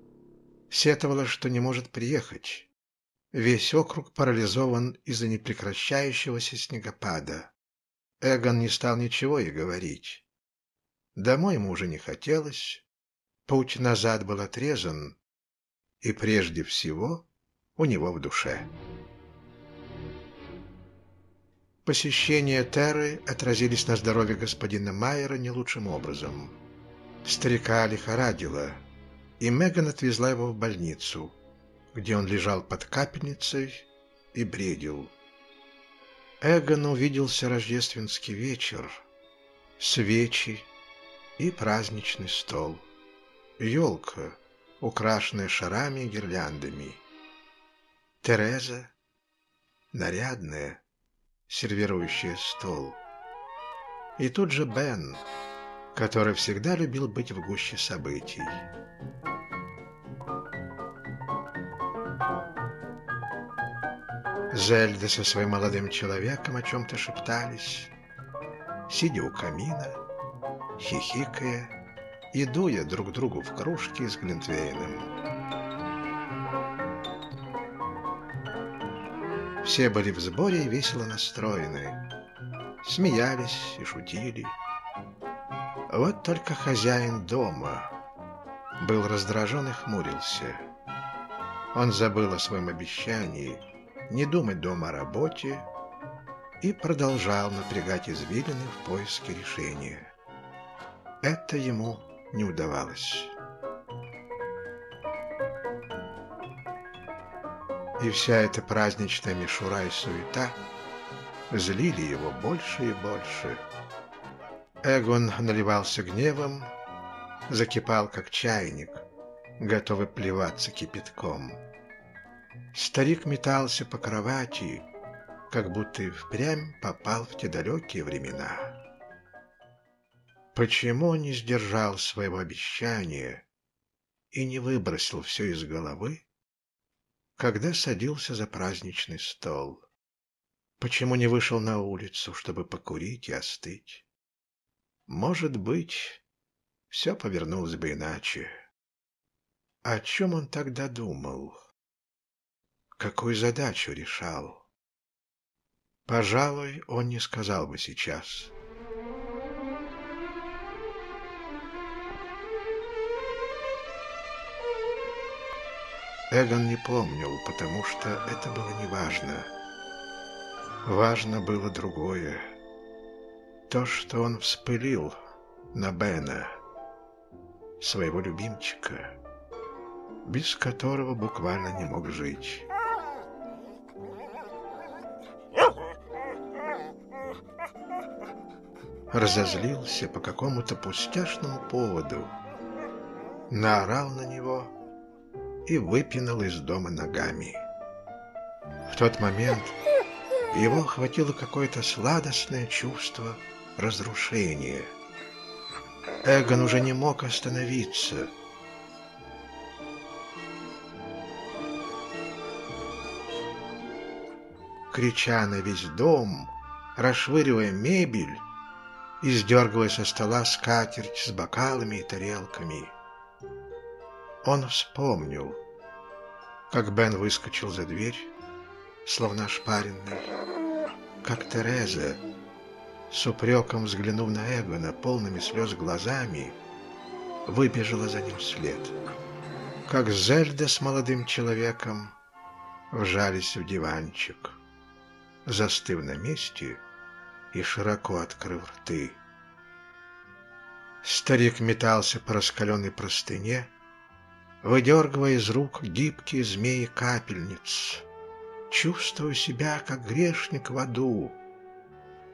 Сетовала, что не может приехать. Весь округ парализован из-за непрекращающегося снегопада. Эгон не стал ничего и говорить. Домой ему уже не хотелось. Путь назад был отрезан. И прежде всего у него в душе. Посещения Терры отразились на здоровье господина Майера не лучшим образом. Старика лихорадило, и Меган отвезла его в больницу, где он лежал под капельницей и бредил. Эгон увиделся рождественский вечер, свечи и праздничный стол, елка, украшенная шарами и гирляндами, Тереза, нарядная, сервирующая стол, и тут же Бен, который всегда любил быть в гуще событий. Зельда со своим молодым человеком о чем-то шептались, сидя у камина, хихикая и дуя друг другу в кружки с глинтвейном. Все были в сборе и весело настроены, смеялись и шутили. Вот только хозяин дома был раздражен и хмурился. Он забыл о своем обещании не думать дома о работе и продолжал напрягать извилины в поиске решения. Это ему не удавалось. И вся эта праздничная мишура и суета злили его больше и больше – Эгон наливался гневом, закипал как чайник, готовый плеваться кипятком. Старик метался по кровати, как будто впрямь попал в те далекие времена. Почему не сдержал своего обещания и не выбросил все из головы, когда садился за праздничный стол? Почему не вышел на улицу, чтобы покурить и остыть? Может быть, все повернулось бы иначе. О чем он тогда думал? Какую задачу решал? Пожалуй, он не сказал бы сейчас. Эгон не помнил, потому что это было неважно. Важно было другое то, что он вспылил на Бена, своего любимчика, без которого буквально не мог жить. Разозлился по какому-то пустяшному поводу, наорал на него и выпинал из дома ногами. В тот момент его охватило какое-то сладостное чувство – разрушение. Эгон уже не мог остановиться. Крича на весь дом, расшвыривая мебель и сдергивая со стола скатерть с бокалами и тарелками. Он вспомнил, как Бен выскочил за дверь, словно ошпаренный, как Тереза с упреком взглянув на Эгона полными слез глазами, выбежала за ним вслед. Как Зельда с молодым человеком вжались в диванчик, застыв на месте и широко открыв рты. Старик метался по раскаленной простыне, выдергивая из рук гибкие змеи капельниц, чувствуя себя, как грешник в аду,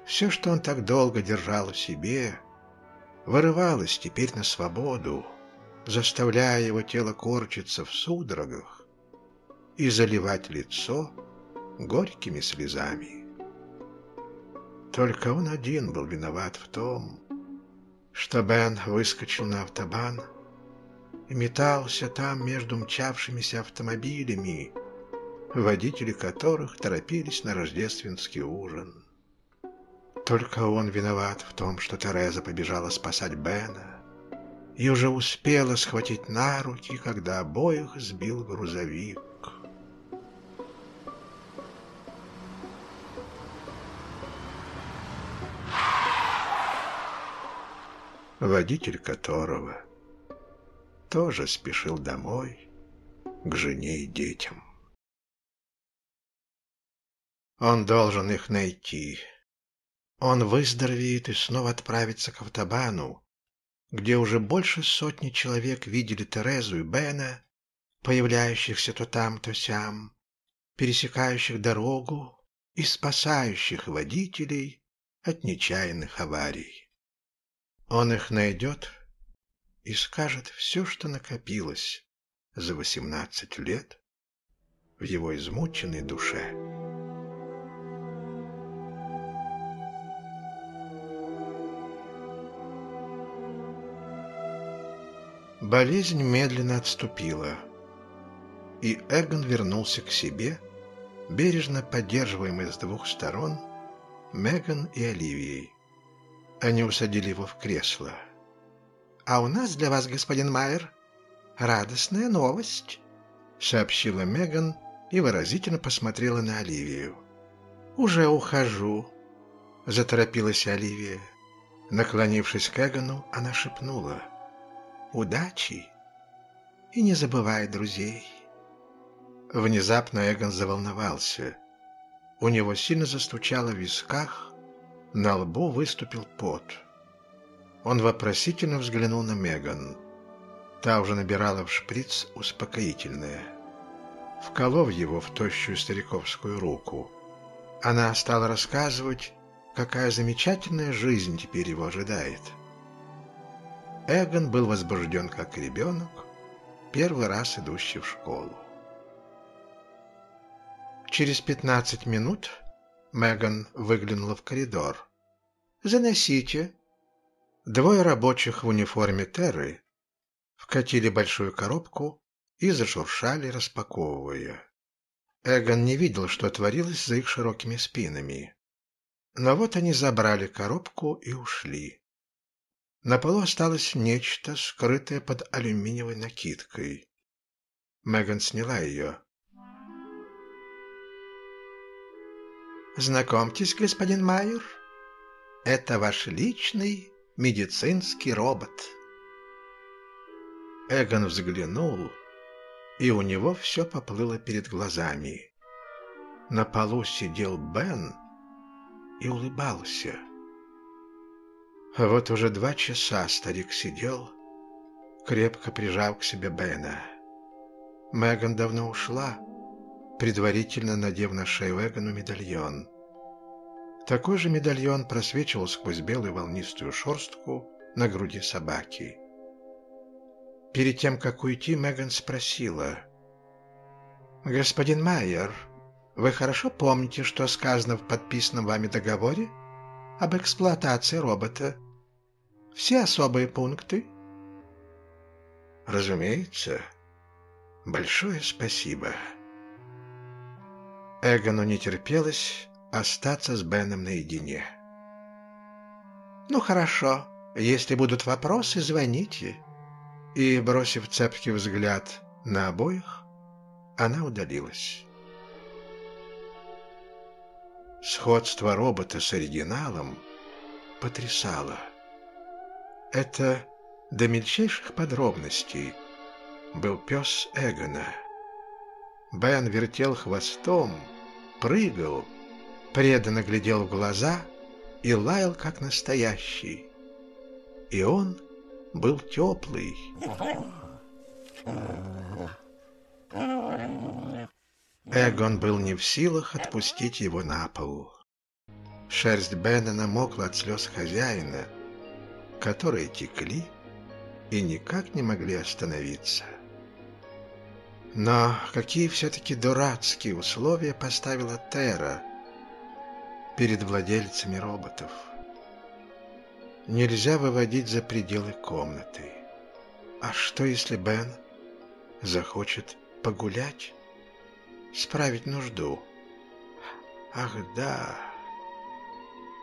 все, что он так долго держал в себе, вырывалось теперь на свободу, заставляя его тело корчиться в судорогах и заливать лицо горькими слезами. Только он один был виноват в том, что Бен выскочил на автобан метался там между мчавшимися автомобилями, водители которых торопились на рождественский ужин. Только он виноват в том, что Тереза побежала спасать Бена и уже успела схватить на руки, когда обоих сбил грузовик. водитель которого тоже спешил домой к жене и детям. Он должен их найти. Он выздоровеет и снова отправится к автобану, где уже больше сотни человек видели Терезу и Бена, появляющихся то там, то сям, пересекающих дорогу и спасающих водителей от нечаянных аварий. Он их найдет и скажет все, что накопилось за восемнадцать лет в его измученной душе. Болезнь медленно отступила, и Эгон вернулся к себе, бережно поддерживаемый с двух сторон Меган и Оливией. Они усадили его в кресло. «А у нас для вас, господин Майер, радостная новость», — сообщила Меган и выразительно посмотрела на Оливию. «Уже ухожу», — заторопилась Оливия. Наклонившись к Эгону, она шепнула. «Удачи и не забывай друзей». Внезапно Эгон заволновался. У него сильно застучало в висках, на лбу выступил пот. Он вопросительно взглянул на Меган. Та уже набирала в шприц успокоительное. Вколов его в тощую стариковскую руку. Она стала рассказывать, какая замечательная жизнь теперь его ожидает. Эгон был возбужден как ребенок, первый раз идущий в школу. Через пятнадцать минут Меган выглянула в коридор. «Заносите». Двое рабочих в униформе Терры вкатили большую коробку и зашуршали, распаковывая. Эгон не видел, что творилось за их широкими спинами. Но вот они забрали коробку и ушли. На полу осталось нечто, скрытое под алюминиевой накидкой. Меган сняла ее. Знакомьтесь, господин Майер, это ваш личный медицинский робот. Эгон взглянул, и у него все поплыло перед глазами. На полу сидел Бен и улыбался. А вот уже два часа старик сидел, крепко прижав к себе Бена. Меган давно ушла, предварительно надев на шею Эгону медальон. Такой же медальон просвечивал сквозь белую волнистую шерстку на груди собаки. Перед тем, как уйти, Меган спросила. «Господин Майер, вы хорошо помните, что сказано в подписанном вами договоре об эксплуатации робота? Все особые пункты?» «Разумеется. Большое спасибо». Эгону не терпелось остаться с Беном наедине. «Ну хорошо, если будут вопросы, звоните». И, бросив цепкий взгляд на обоих, она удалилась. Сходство робота с оригиналом потрясало. Это до мельчайших подробностей был пес Эгона. Бен вертел хвостом, прыгал, преданно глядел в глаза и лаял, как настоящий. И он был теплый. Эгон был не в силах отпустить его на пол. Шерсть Бена намокла от слез хозяина, которые текли и никак не могли остановиться. Но какие все-таки дурацкие условия поставила Тера перед владельцами роботов. Нельзя выводить за пределы комнаты. А что, если Бен захочет погулять, справить нужду? Ах, да,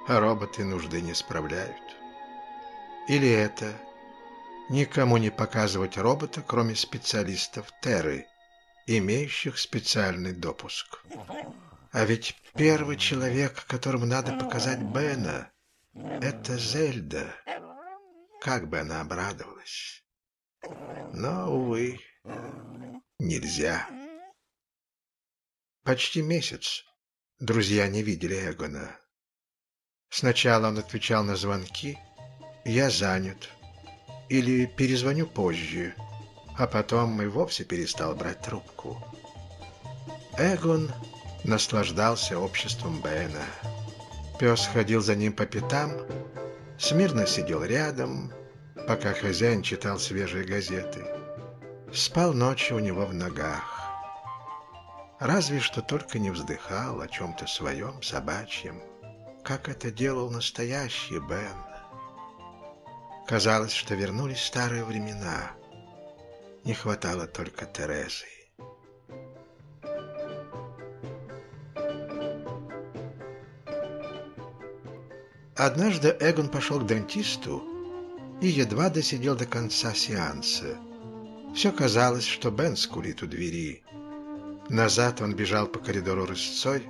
роботы нужды не справляют. Или это никому не показывать робота, кроме специалистов Терры, имеющих специальный допуск. А ведь первый человек, которому надо показать Бена, это Зельда. Как бы она обрадовалась. Но, увы, нельзя. Почти месяц друзья не видели Эгона. Сначала он отвечал на звонки «Я занят» или «Перезвоню позже», а потом и вовсе перестал брать трубку. Эгон наслаждался обществом Бена. Пес ходил за ним по пятам, смирно сидел рядом, пока хозяин читал свежие газеты. Спал ночью у него в ногах. Разве что только не вздыхал о чем-то своем собачьем, как это делал настоящий Бен. Казалось, что вернулись старые времена. Не хватало только Терезы. Однажды Эгон пошел к дантисту и едва досидел до конца сеанса. Все казалось, что Бен скулит у двери. Назад он бежал по коридору рысцой,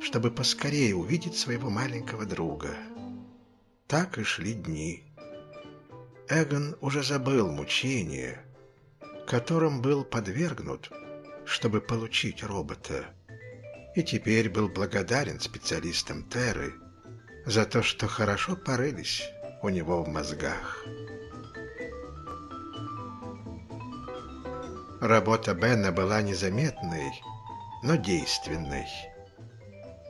чтобы поскорее увидеть своего маленького друга. Так и шли дни. Эгон уже забыл мучения, которым был подвергнут, чтобы получить робота, и теперь был благодарен специалистам Терры за то, что хорошо порылись у него в мозгах. Работа Бена была незаметной, но действенной.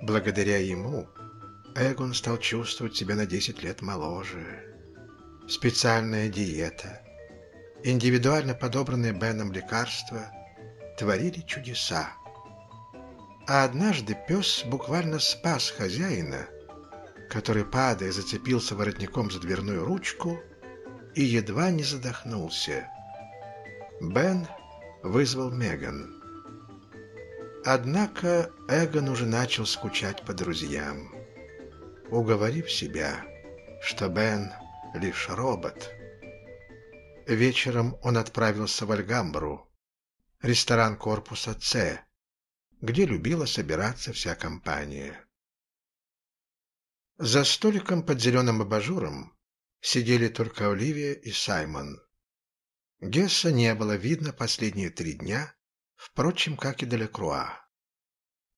Благодаря ему Эгон стал чувствовать себя на 10 лет моложе. Специальная диета, индивидуально подобранные Беном лекарства творили чудеса. А однажды пес буквально спас хозяина – который, падая, зацепился воротником за дверную ручку и едва не задохнулся. Бен вызвал Меган. Однако Эгон уже начал скучать по друзьям. Уговорив себя, что Бен лишь робот. Вечером он отправился в Альгамбру, ресторан корпуса «С», где любила собираться вся компания. За столиком под зеленым абажуром сидели только Оливия и Саймон. Гесса не было видно последние три дня, впрочем, как и Делекруа.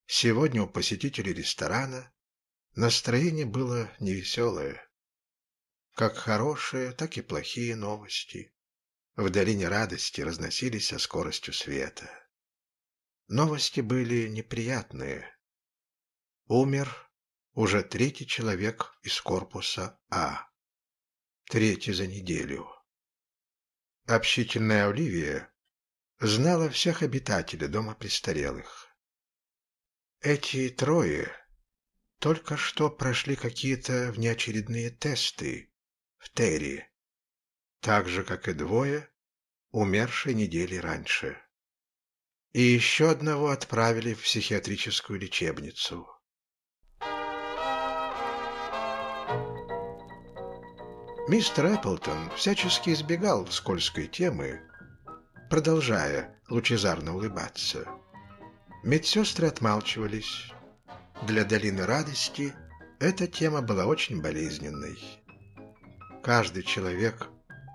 Сегодня у посетителей ресторана настроение было невеселое. Как хорошие, так и плохие новости. В долине радости разносились со скоростью света. Новости были неприятные. Умер уже третий человек из корпуса А. Третий за неделю. Общительная Оливия знала всех обитателей дома престарелых. Эти трое только что прошли какие-то внеочередные тесты в Терри, так же, как и двое, умершие недели раньше. И еще одного отправили в психиатрическую лечебницу. Мистер Эпплтон всячески избегал скользкой темы, продолжая лучезарно улыбаться. Медсестры отмалчивались. Для долины радости эта тема была очень болезненной. Каждый человек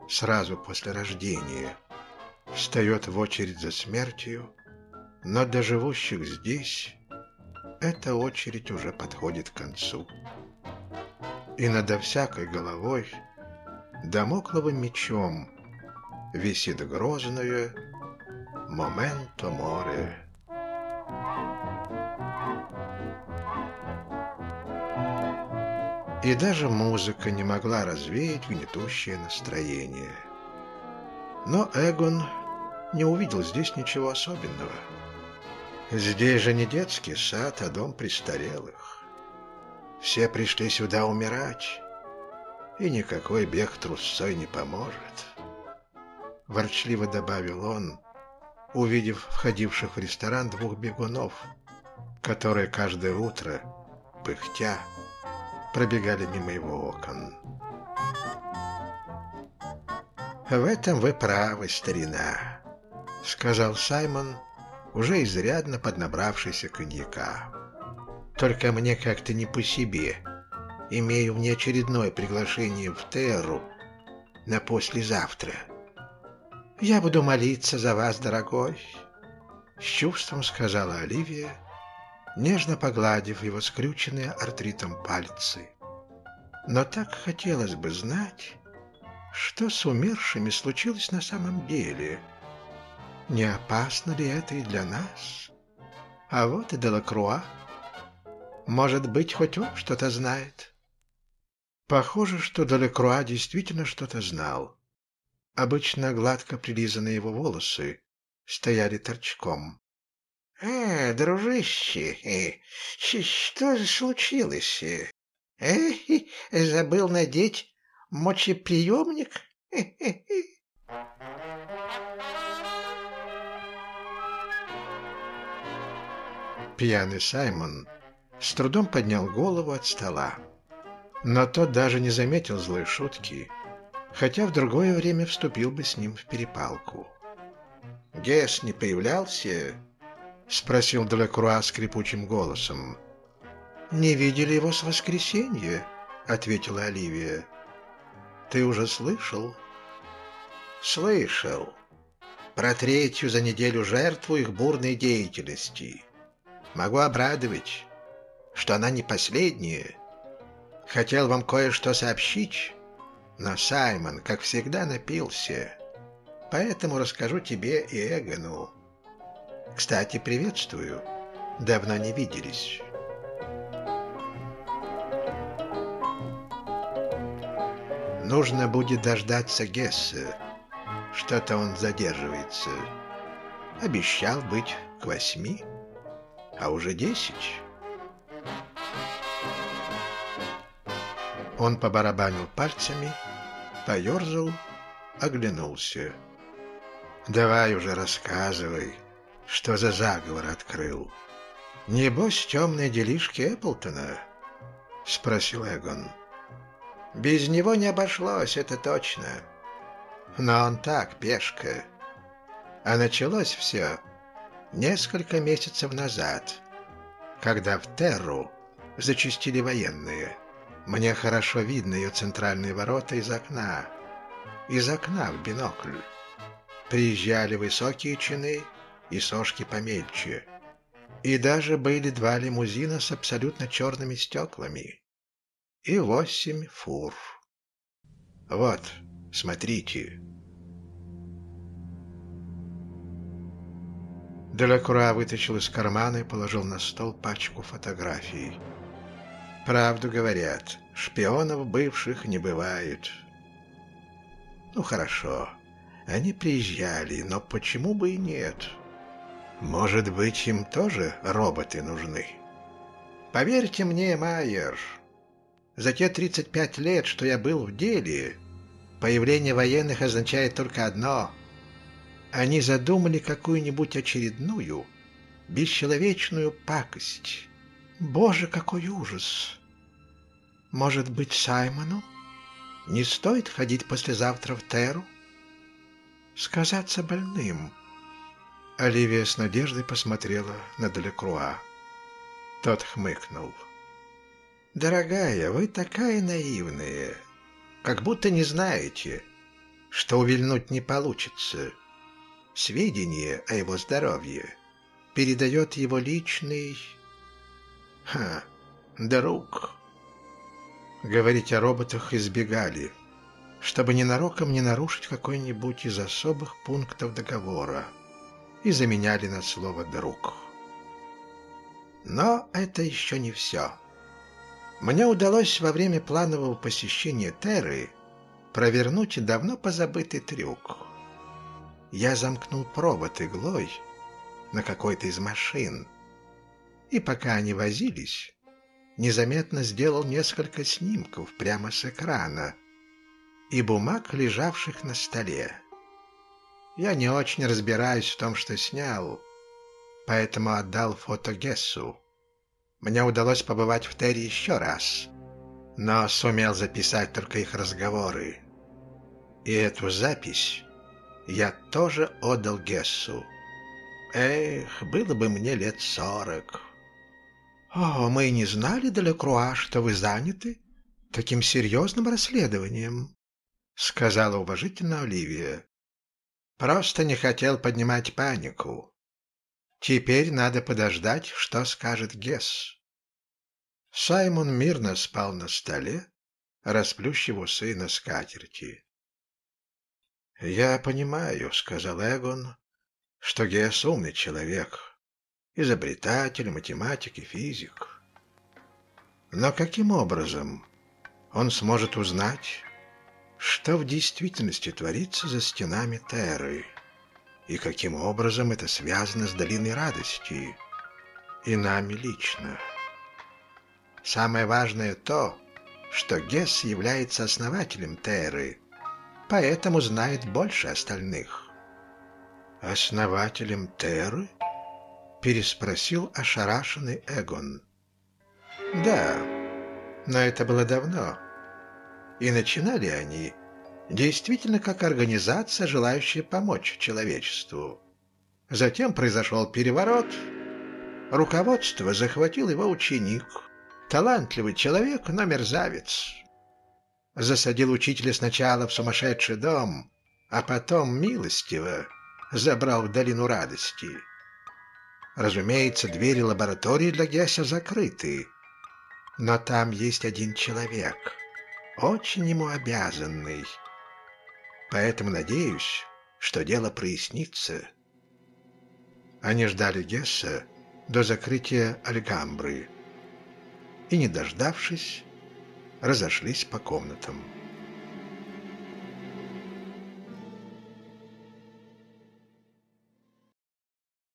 сразу после рождения встает в очередь за смертью, но для живущих здесь эта очередь уже подходит к концу. И над всякой головой Дамокловым мечом висит грозное «Моменто море». И даже музыка не могла развеять гнетущее настроение. Но Эгон не увидел здесь ничего особенного. Здесь же не детский сад, а дом престарелых. Все пришли сюда умирать и никакой бег трусцой не поможет. — ворчливо добавил он, увидев входивших в ресторан двух бегунов, которые каждое утро, пыхтя, пробегали мимо его окон. «В этом вы правы, старина», — сказал Саймон, уже изрядно поднабравшийся коньяка. «Только мне как-то не по себе. Имею внеочередное приглашение в Терру на послезавтра». «Я буду молиться за вас, дорогой», — с чувством сказала Оливия, нежно погладив его скрюченные артритом пальцы. «Но так хотелось бы знать, что с умершими случилось на самом деле. Не опасно ли это и для нас? А вот и Делакруа. Может быть, хоть он что-то знает». Похоже, что Делакруа действительно что-то знал. Обычно гладко прилизанные его волосы стояли торчком. — Э, дружище, э, что случилось? Э, забыл надеть мочеприемник? Пьяный Саймон с трудом поднял голову от стола. Но тот даже не заметил злой шутки хотя в другое время вступил бы с ним в перепалку. «Гесс не появлялся?» — спросил Делакруа скрипучим голосом. «Не видели его с воскресенья», — ответила Оливия. «Ты уже слышал?» «Слышал. Про третью за неделю жертву их бурной деятельности. Могу обрадовать, что она не последняя. Хотел вам кое-что сообщить, но Саймон, как всегда, напился. Поэтому расскажу тебе и Эгону. Кстати, приветствую. Давно не виделись. Нужно будет дождаться Гесса. Что-то он задерживается. Обещал быть к восьми, а уже десять. Он побарабанил пальцами, поерзал, оглянулся. «Давай уже рассказывай, что за заговор открыл. Небось, темные делишки Эпплтона?» — спросил Эгон. «Без него не обошлось, это точно. Но он так, пешка. А началось все несколько месяцев назад, когда в Терру зачистили военные». Мне хорошо видно ее центральные ворота из окна. Из окна в бинокль. Приезжали высокие чины и сошки помельче. И даже были два лимузина с абсолютно черными стеклами. И восемь фур. Вот, смотрите. Делакура вытащил из кармана и положил на стол пачку фотографий. Правду говорят, шпионов бывших не бывает. Ну хорошо, они приезжали, но почему бы и нет? Может быть, им тоже роботы нужны? Поверьте мне, Майер, за те 35 лет, что я был в деле, появление военных означает только одно. Они задумали какую-нибудь очередную, бесчеловечную пакость Боже, какой ужас! Может быть, Саймону не стоит ходить послезавтра в Теру? Сказаться больным. Оливия с надеждой посмотрела на Делекруа. Тот хмыкнул. «Дорогая, вы такая наивная, как будто не знаете, что увильнуть не получится. Сведения о его здоровье передает его личный Ха, друг. Говорить о роботах избегали, чтобы ненароком не нарушить какой-нибудь из особых пунктов договора, и заменяли на слово «друг». Но это еще не все. Мне удалось во время планового посещения Терры провернуть давно позабытый трюк. Я замкнул провод иглой на какой-то из машин, и пока они возились, незаметно сделал несколько снимков прямо с экрана и бумаг, лежавших на столе. Я не очень разбираюсь в том, что снял, поэтому отдал фото Гессу. Мне удалось побывать в Терри еще раз, но сумел записать только их разговоры. И эту запись я тоже отдал Гессу. Эх, было бы мне лет сорок. О, мы не знали, Делекруа, что вы заняты таким серьезным расследованием, сказала уважительно Оливия. Просто не хотел поднимать панику. Теперь надо подождать, что скажет Гесс. Саймон мирно спал на столе, расплющив усы на скатерти. «Я понимаю», — сказал Эгон, — «что Гесс умный человек, изобретатель, математик и физик. Но каким образом он сможет узнать, что в действительности творится за стенами Терры, и каким образом это связано с Долиной Радости и нами лично?» Самое важное то, что Гесс является основателем Терры — поэтому знает больше остальных. «Основателем Терры?» — переспросил ошарашенный Эгон. «Да, но это было давно. И начинали они действительно как организация, желающая помочь человечеству. Затем произошел переворот. Руководство захватил его ученик, талантливый человек, но мерзавец засадил учителя сначала в сумасшедший дом, а потом милостиво забрал в долину радости. Разумеется, двери лаборатории для Гесса закрыты, но там есть один человек, очень ему обязанный. Поэтому надеюсь, что дело прояснится. Они ждали Гесса до закрытия Альгамбры и, не дождавшись, разошлись по комнатам.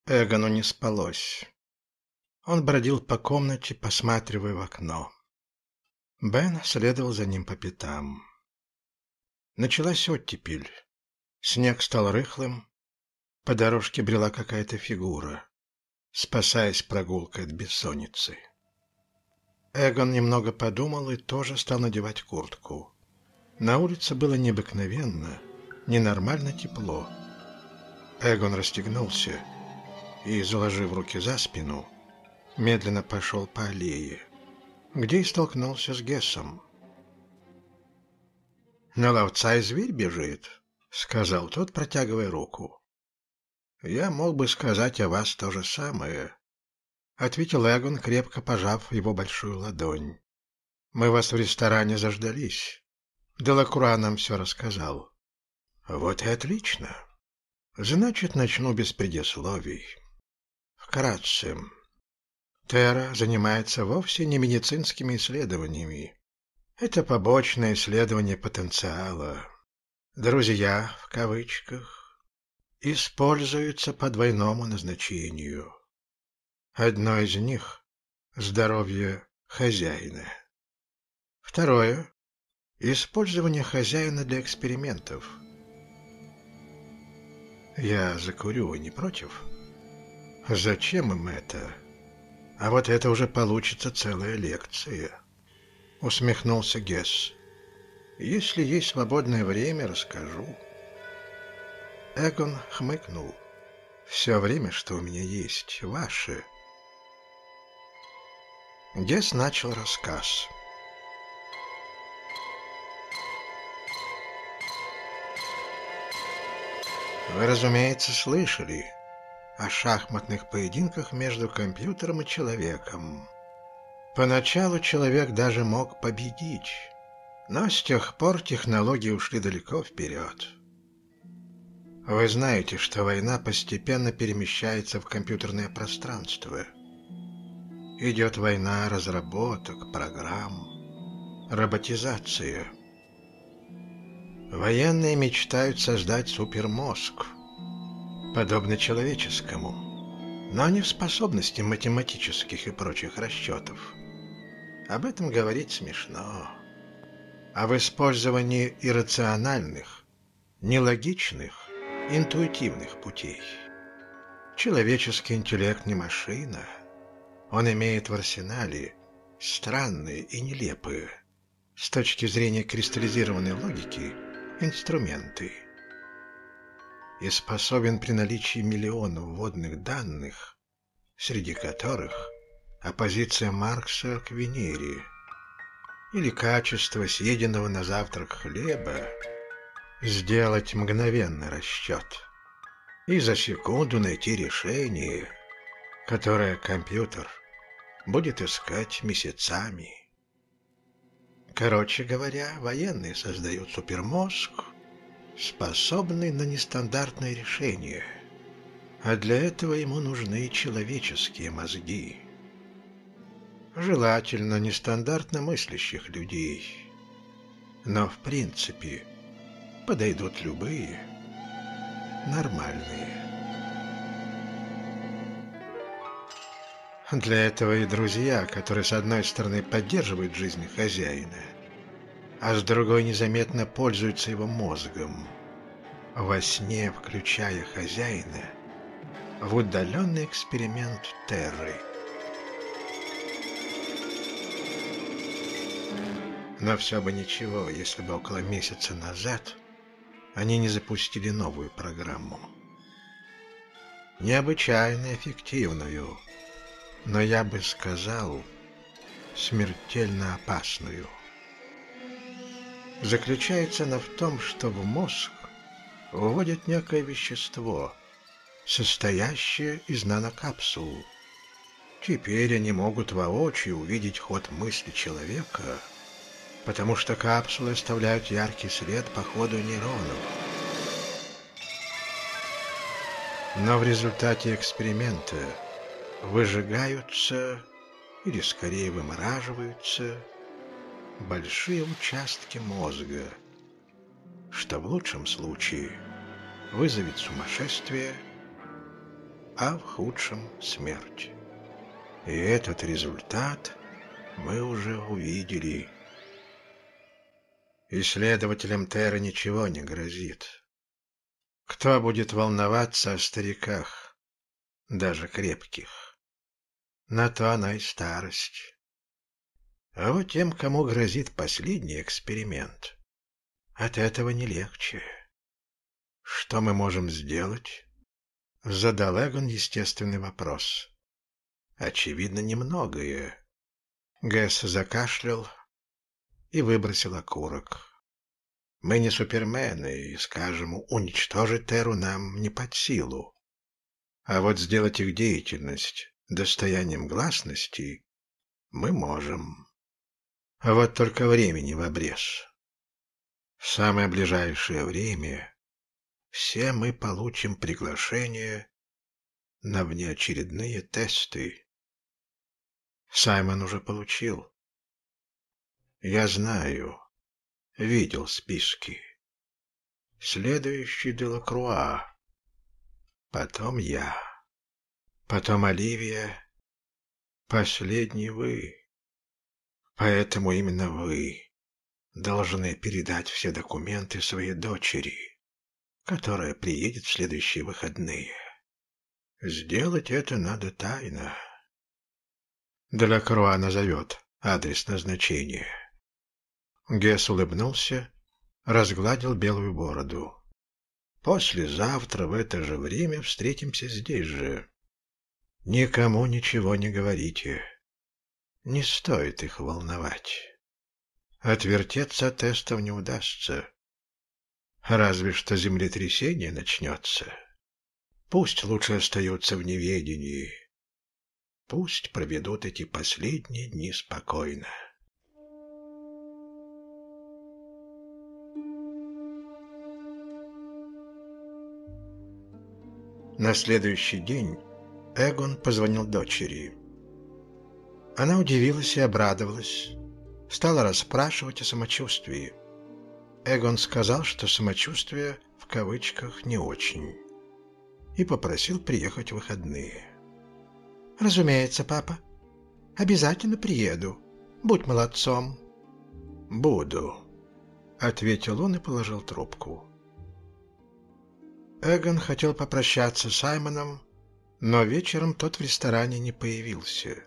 Эгону не спалось. Он бродил по комнате, посматривая в окно. Бен следовал за ним по пятам. Началась оттепель. Снег стал рыхлым. По дорожке брела какая-то фигура, спасаясь прогулкой от бессонницы. Эгон немного подумал и тоже стал надевать куртку. На улице было необыкновенно, ненормально тепло. Эгон расстегнулся и, заложив руки за спину, медленно пошел по аллее, где и столкнулся с Гессом. «На ловца и зверь бежит», — сказал тот, протягивая руку. «Я мог бы сказать о вас то же самое, ответил Эгон, крепко пожав его большую ладонь. «Мы вас в ресторане заждались. Делакруа нам все рассказал». «Вот и отлично. Значит, начну без предисловий. Вкратце. Терра занимается вовсе не медицинскими исследованиями. Это побочное исследование потенциала. Друзья, в кавычках, используются по двойному назначению. Одно из них – здоровье хозяина. Второе – использование хозяина для экспериментов. Я закурю, не против? Зачем им это? А вот это уже получится целая лекция. Усмехнулся Гесс. Если есть свободное время, расскажу. Эгон хмыкнул. Все время, что у меня есть, ваше – Гес начал рассказ. Вы, разумеется, слышали о шахматных поединках между компьютером и человеком. Поначалу человек даже мог победить, но с тех пор технологии ушли далеко вперед. Вы знаете, что война постепенно перемещается в компьютерное пространство – Идет война разработок, программ, роботизация. Военные мечтают создать супермозг, подобный человеческому, но не в способности математических и прочих расчетов. Об этом говорить смешно. А в использовании иррациональных, нелогичных интуитивных путей. Человеческий интеллект не машина. Он имеет в арсенале странные и нелепые, с точки зрения кристаллизированной логики, инструменты. И способен при наличии миллионов вводных данных, среди которых оппозиция Маркса к Венере или качество съеденного на завтрак хлеба, сделать мгновенный расчет и за секунду найти решение, которое компьютер будет искать месяцами. Короче говоря, военные создают супермозг, способный на нестандартные решения, а для этого ему нужны человеческие мозги желательно нестандартно мыслящих людей. Но в принципе подойдут любые нормальные. Для этого и друзья, которые с одной стороны поддерживают жизнь хозяина, а с другой незаметно пользуются его мозгом, во сне включая хозяина в удаленный эксперимент Терры – Но все бы ничего, если бы около месяца назад они не запустили новую программу. Необычайно эффективную, но я бы сказал, смертельно опасную. Заключается она в том, что в мозг вводят некое вещество, состоящее из нанокапсул. Теперь они могут воочию увидеть ход мысли человека — потому что капсулы оставляют яркий след по ходу нейронов. Но в результате эксперимента выжигаются, или скорее вымораживаются, большие участки мозга, что в лучшем случае вызовет сумасшествие, а в худшем — смерть. И этот результат мы уже увидели – Исследователям Терры ничего не грозит. Кто будет волноваться о стариках, даже крепких? На то она и старость. А вот тем, кому грозит последний эксперимент, от этого не легче. Что мы можем сделать? Задал Эгон естественный вопрос. Очевидно, немногое. Гэс закашлял, и выбросил окурок. Мы не супермены, и, скажем, уничтожить Теру нам не под силу. А вот сделать их деятельность достоянием гласности мы можем. А вот только времени в обрез. В самое ближайшее время все мы получим приглашение на внеочередные тесты. Саймон уже получил. Я знаю. Видел списки. Следующий Делакруа. Потом я. Потом Оливия. Последний вы. Поэтому именно вы должны передать все документы своей дочери, которая приедет в следующие выходные. Сделать это надо тайно. Делакруа назовет адрес назначения. Гесс улыбнулся, разгладил белую бороду. «Послезавтра в это же время встретимся здесь же. Никому ничего не говорите. Не стоит их волновать. Отвертеться от тестов не удастся. Разве что землетрясение начнется. Пусть лучше остаются в неведении. Пусть проведут эти последние дни спокойно». На следующий день Эгон позвонил дочери. Она удивилась и обрадовалась. Стала расспрашивать о самочувствии. Эгон сказал, что самочувствие в кавычках не очень. И попросил приехать в выходные. «Разумеется, папа. Обязательно приеду. Будь молодцом». «Буду», — ответил он и положил трубку. Эгон хотел попрощаться с Саймоном, но вечером тот в ресторане не появился.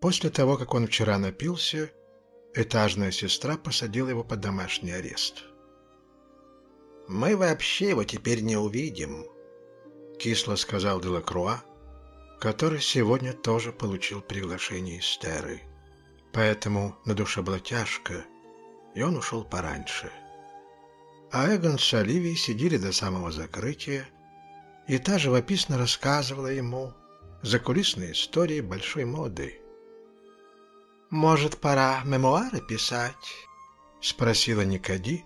После того, как он вчера напился, этажная сестра посадила его под домашний арест. «Мы вообще его теперь не увидим», — кисло сказал Делакруа, который сегодня тоже получил приглашение из Терры. Поэтому на душе было тяжко, и он ушел пораньше. А Эгон с Оливией сидели до самого закрытия, и та живописно рассказывала ему закулисные истории большой моды. «Может, пора мемуары писать?» — спросила Никоди,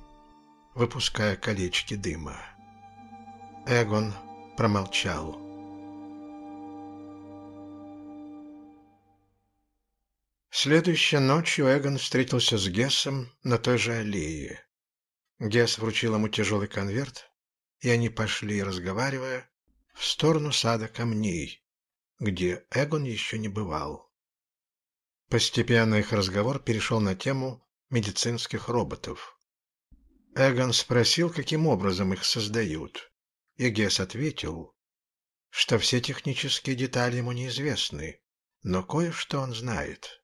выпуская колечки дыма. Эгон промолчал. Следующей ночью Эгон встретился с Гессом на той же аллее. Гесс вручил ему тяжелый конверт, и они пошли, разговаривая, в сторону сада камней, где Эгон еще не бывал. Постепенно их разговор перешел на тему медицинских роботов. Эгон спросил, каким образом их создают, и Гесс ответил, что все технические детали ему неизвестны, но кое-что он знает.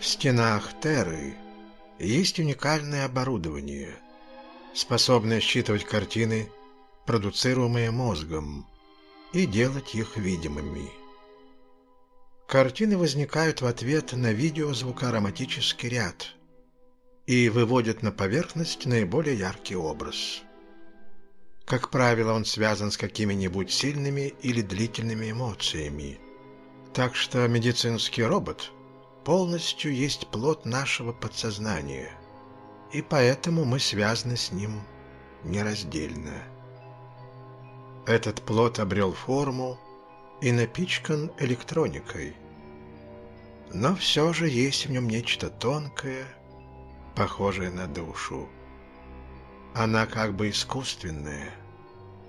В стенах Терры есть уникальное оборудование, способное считывать картины, продуцируемые мозгом, и делать их видимыми. Картины возникают в ответ на видеозвукоароматический ряд и выводят на поверхность наиболее яркий образ. Как правило, он связан с какими-нибудь сильными или длительными эмоциями. Так что медицинский робот – полностью есть плод нашего подсознания, и поэтому мы связаны с ним нераздельно. Этот плод обрел форму и напичкан электроникой, но все же есть в нем нечто тонкое, похожее на душу. Она как бы искусственная,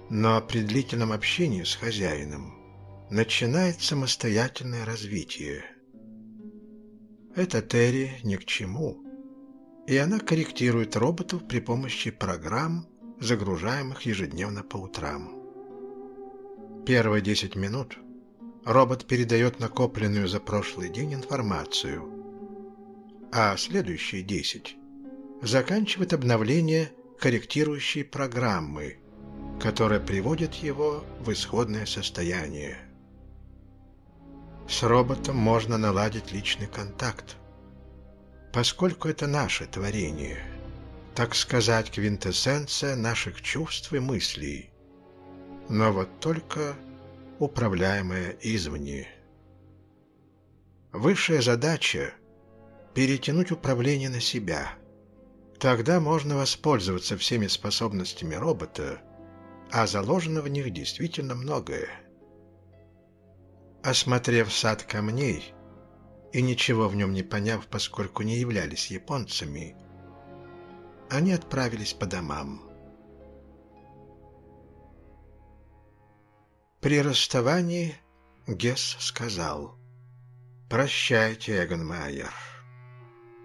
но при длительном общении с хозяином начинает самостоятельное развитие – это Терри ни к чему. И она корректирует роботов при помощи программ, загружаемых ежедневно по утрам. Первые 10 минут робот передает накопленную за прошлый день информацию, а следующие 10 заканчивает обновление корректирующей программы, которая приводит его в исходное состояние. С роботом можно наладить личный контакт, поскольку это наше творение, так сказать, квинтэссенция наших чувств и мыслей, но вот только управляемая извне. Высшая задача – перетянуть управление на себя. Тогда можно воспользоваться всеми способностями робота, а заложено в них действительно многое. Осмотрев сад камней и ничего в нем не поняв, поскольку не являлись японцами, они отправились по домам. При расставании Гесс сказал «Прощайте, Эгон Майер.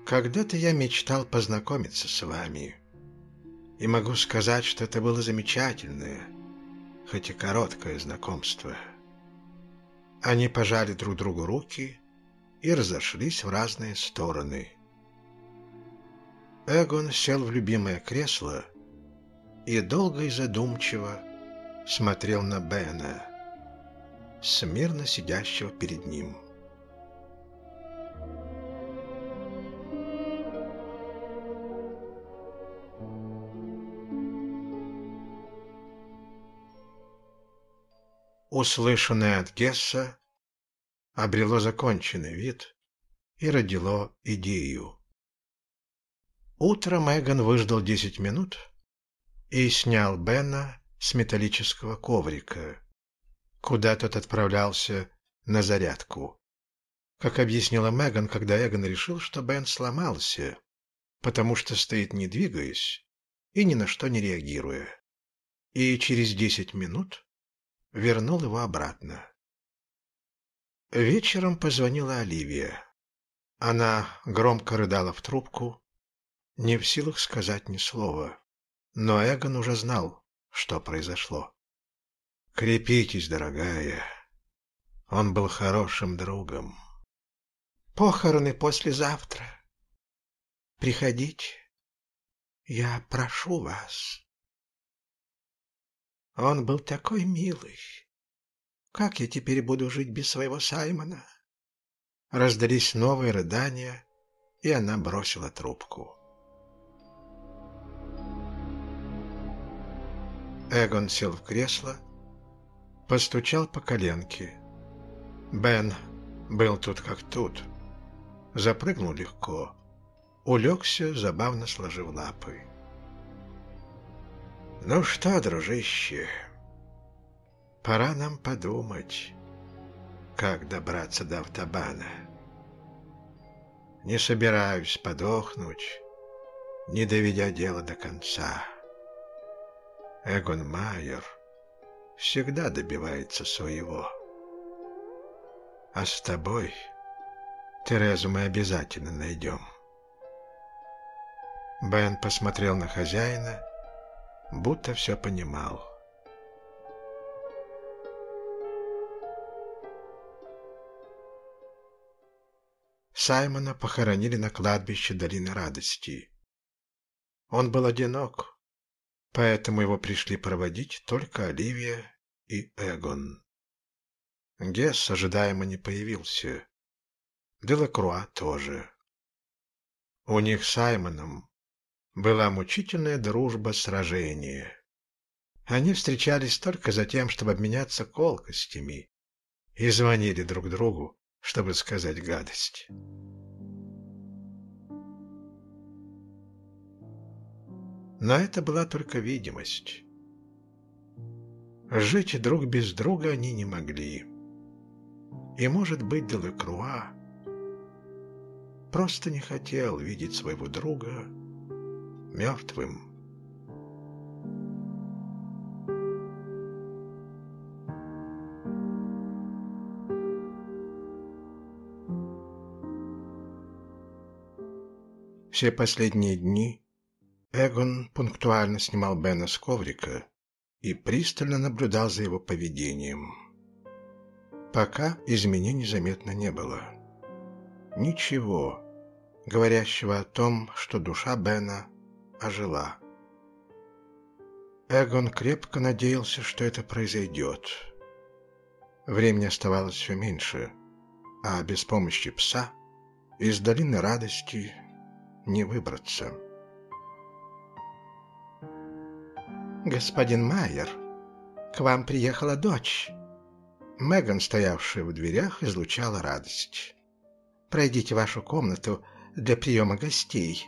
Когда-то я мечтал познакомиться с вами, и могу сказать, что это было замечательное, хоть и короткое знакомство». Они пожали друг другу руки и разошлись в разные стороны. Эгон сел в любимое кресло и долго и задумчиво смотрел на Бена, смирно сидящего перед ним. услышанное от Гесса, обрело законченный вид и родило идею. Утром Меган выждал десять минут и снял Бена с металлического коврика, куда тот отправлялся на зарядку. Как объяснила Меган, когда Эгон решил, что Бен сломался, потому что стоит не двигаясь и ни на что не реагируя. И через десять минут вернул его обратно. Вечером позвонила Оливия. Она громко рыдала в трубку, не в силах сказать ни слова. Но Эгон уже знал, что произошло. «Крепитесь, дорогая. Он был хорошим другом». «Похороны послезавтра. Приходите. Я прошу вас». Он был такой милый. Как я теперь буду жить без своего Саймона? Раздались новые рыдания, и она бросила трубку. Эгон сел в кресло, постучал по коленке. Бен был тут как тут. Запрыгнул легко, улегся, забавно сложив лапы. «Ну что, дружище, пора нам подумать, как добраться до автобана. Не собираюсь подохнуть, не доведя дело до конца. Эгон Майер всегда добивается своего. А с тобой Терезу мы обязательно найдем». Бен посмотрел на хозяина будто все понимал. Саймона похоронили на кладбище Долины Радости. Он был одинок, поэтому его пришли проводить только Оливия и Эгон. Гесс ожидаемо не появился. Делакруа тоже. У них с Саймоном была мучительная дружба сражения. Они встречались только за тем, чтобы обменяться колкостями, и звонили друг другу, чтобы сказать гадость. Но это была только видимость. Жить друг без друга они не могли. И, может быть, Делакруа просто не хотел видеть своего друга мертвым. Все последние дни Эгон пунктуально снимал Бена с коврика и пристально наблюдал за его поведением. Пока изменений заметно не было. Ничего, говорящего о том, что душа Бена ожила. Эгон крепко надеялся, что это произойдет. Времени оставалось все меньше, а без помощи пса из долины радости не выбраться. «Господин Майер, к вам приехала дочь». Меган, стоявшая в дверях, излучала радость. «Пройдите в вашу комнату для приема гостей.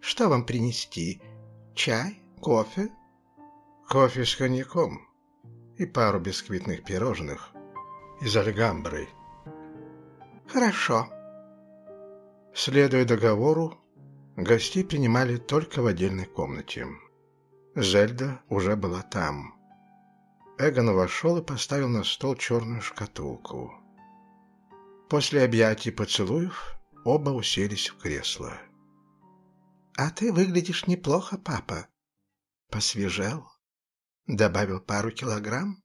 Что вам принести? Чай? Кофе?» «Кофе с коньяком и пару бисквитных пирожных из альгамбры». «Хорошо». Следуя договору, гостей принимали только в отдельной комнате. Зельда уже была там. Эгон вошел и поставил на стол черную шкатулку. После объятий поцелуев оба уселись в кресло. «А ты выглядишь неплохо, папа. Посвежел? Добавил пару килограмм?»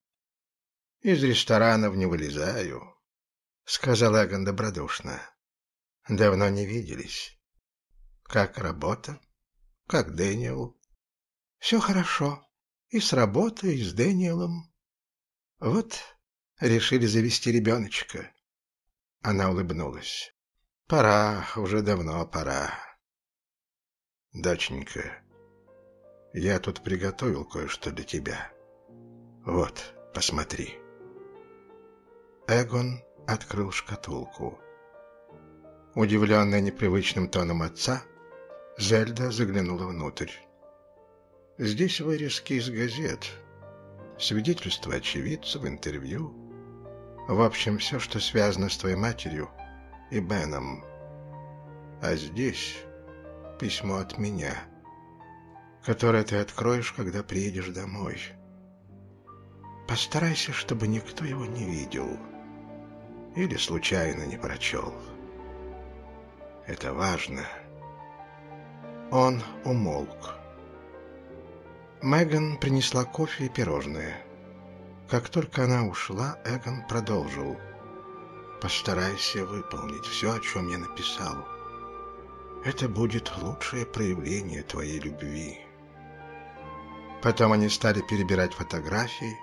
«Из ресторанов не вылезаю», — сказал Эгон добродушно. «Давно не виделись. Как работа? Как Дэниел?» «Все хорошо. И с работой, и с Дэниелом. Вот решили завести ребеночка». Она улыбнулась. «Пора, уже давно пора». «Доченька, я тут приготовил кое-что для тебя. Вот, посмотри». Эгон открыл шкатулку. Удивленная непривычным тоном отца, Зельда заглянула внутрь. «Здесь вырезки из газет, свидетельства очевидцев, интервью. В общем, все, что связано с твоей матерью и Беном. А здесь письмо от меня, которое ты откроешь, когда приедешь домой. Постарайся, чтобы никто его не видел или случайно не прочел. Это важно. Он умолк. Меган принесла кофе и пирожные. Как только она ушла, Эгон продолжил. «Постарайся выполнить все, о чем я написал. Это будет лучшее проявление твоей любви». Потом они стали перебирать фотографии,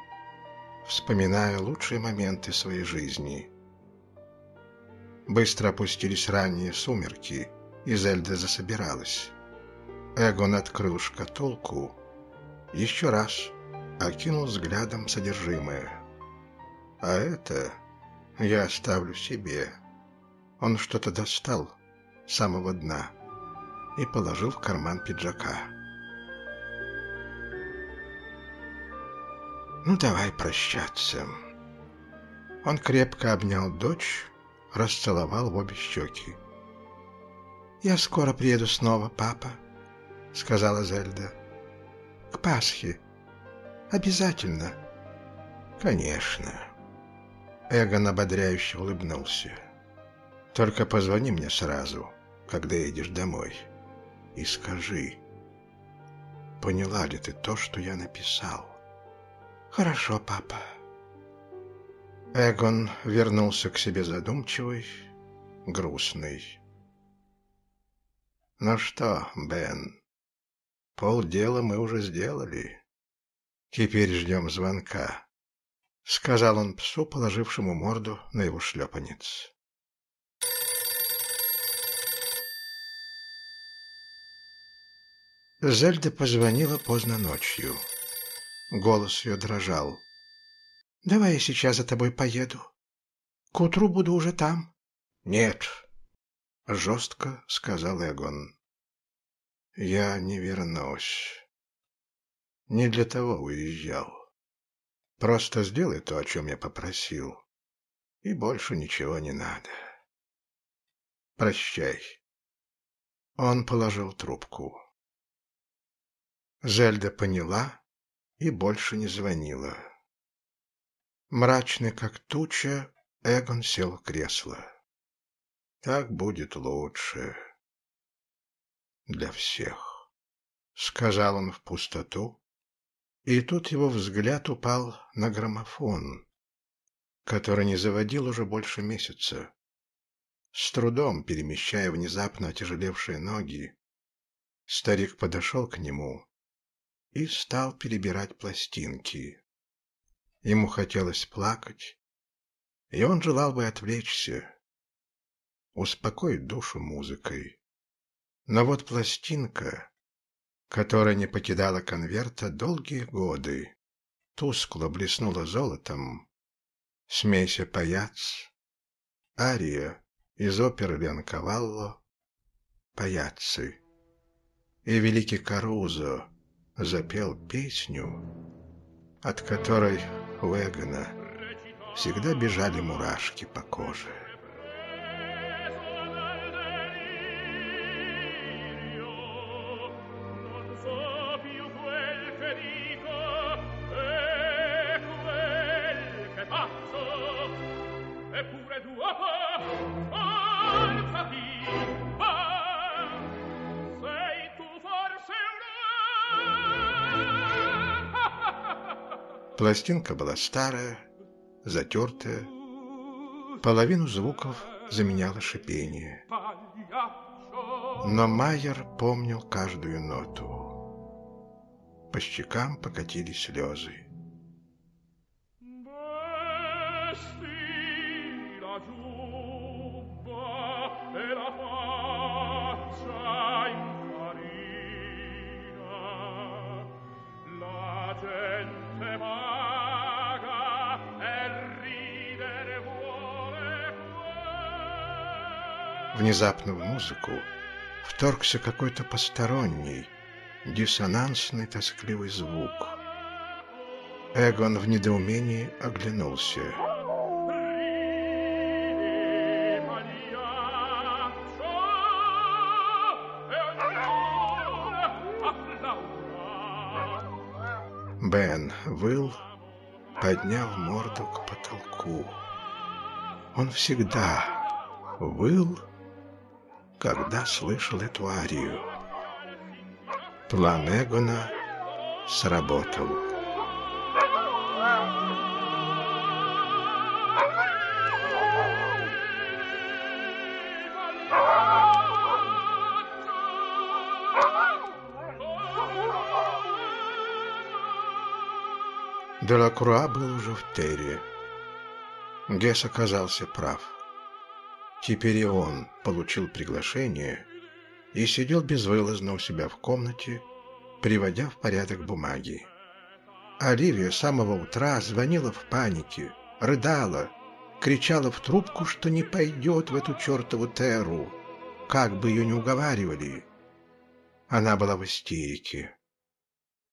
вспоминая лучшие моменты своей жизни. Быстро опустились ранние сумерки, и Зельда засобиралась. Эгон открыл шкатулку, еще раз окинул взглядом содержимое. А это я оставлю себе. Он что-то достал с самого дна и положил в карман пиджака. «Ну, давай прощаться». Он крепко обнял дочь, расцеловал в обе щеки. «Я скоро приеду снова, папа», — сказала Зельда. «К Пасхе. Обязательно». «Конечно». Эгон ободряюще улыбнулся. «Только позвони мне сразу, когда едешь домой, и скажи, поняла ли ты то, что я написал?» «Хорошо, папа». Эгон вернулся к себе задумчивый, грустный. «Ну что, Бен, полдела мы уже сделали. Теперь ждем звонка», — сказал он псу, положившему морду на его шлепанец. Зельда позвонила поздно ночью. Голос ее дрожал. «Давай я сейчас за тобой поеду. К утру буду уже там». «Нет», — жестко сказал Эгон. «Я не вернусь. Не для того уезжал. Просто сделай то, о чем я попросил, и больше ничего не надо. Прощай». Он положил трубку. Зельда поняла, и больше не звонила. Мрачный, как туча, Эгон сел в кресло. «Так будет лучше для всех», — сказал он в пустоту, и тут его взгляд упал на граммофон, который не заводил уже больше месяца. С трудом перемещая внезапно отяжелевшие ноги, старик подошел к нему и стал перебирать пластинки. Ему хотелось плакать, и он желал бы отвлечься, успокоить душу музыкой. Но вот пластинка, которая не покидала конверта долгие годы, тускло блеснула золотом. Смейся, паяц, ария из оперы Лянковалло, паяцы. И великий Карузо запел песню, от которой у Эгона всегда бежали мурашки по коже. Пластинка была старая, затертая. Половину звуков заменяло шипение. Но Майер помнил каждую ноту. По щекам покатились слезы. Внезапно в музыку вторгся какой-то посторонний, диссонансный, тоскливый звук. Эгон в недоумении оглянулся. Бен выл, подняв морду к потолку. Он всегда выл когда слышал эту арию. План Эгона сработал. Делакруа был уже в Терре. Гесс оказался прав. Теперь и он получил приглашение и сидел безвылазно у себя в комнате, приводя в порядок бумаги. Оливия с самого утра звонила в панике, рыдала, кричала в трубку, что не пойдет в эту чертову Терру, как бы ее не уговаривали. Она была в истерике.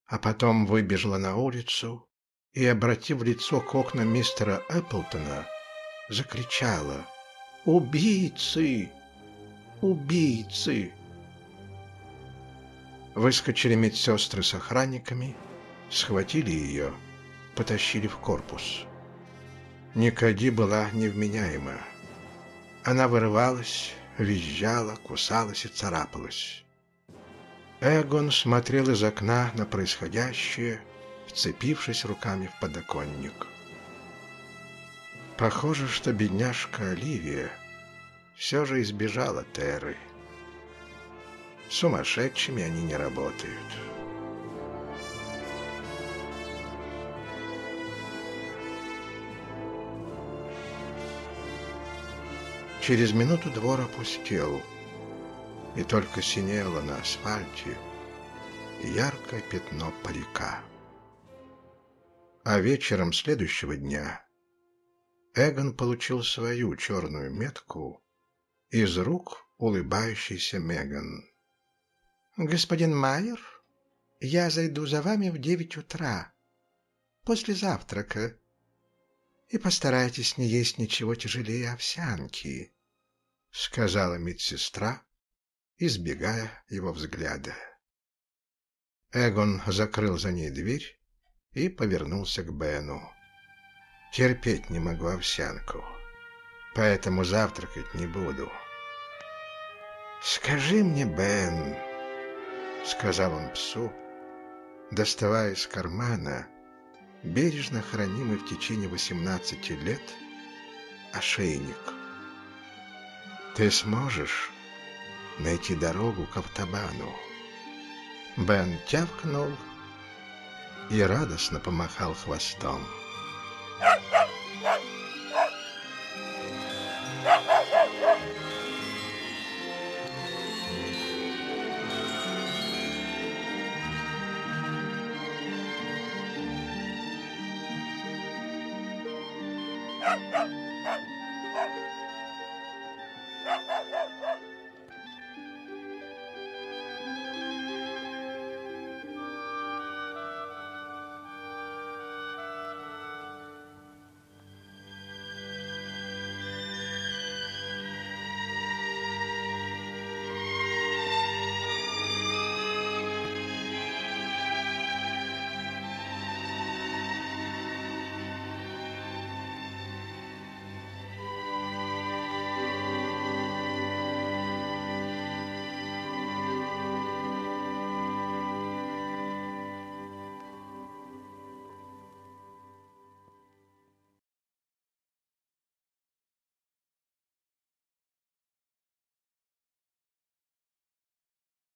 А потом выбежала на улицу и, обратив лицо к окнам мистера Эпплтона, закричала «Убийцы! Убийцы!» Выскочили медсестры с охранниками, схватили ее, потащили в корпус. Никоди была невменяема. Она вырывалась, визжала, кусалась и царапалась. Эгон смотрел из окна на происходящее, вцепившись руками в подоконник. Похоже, что бедняжка Оливия все же избежала Терры. Сумасшедшими они не работают. Через минуту двор опустел, и только синело на асфальте яркое пятно парика. А вечером следующего дня Эгон получил свою черную метку из рук улыбающейся Меган. «Господин Майер, я зайду за вами в девять утра, после завтрака, и постарайтесь не есть ничего тяжелее овсянки», — сказала медсестра, избегая его взгляда. Эгон закрыл за ней дверь и повернулся к Бену. «Терпеть не могу овсянку, поэтому завтракать не буду». «Скажи мне, Бен», — сказал он псу, доставая из кармана, бережно хранимый в течение 18 лет, ошейник. «Ты сможешь найти дорогу к автобану?» Бен тявкнул и радостно помахал хвостом. Ha ha ha!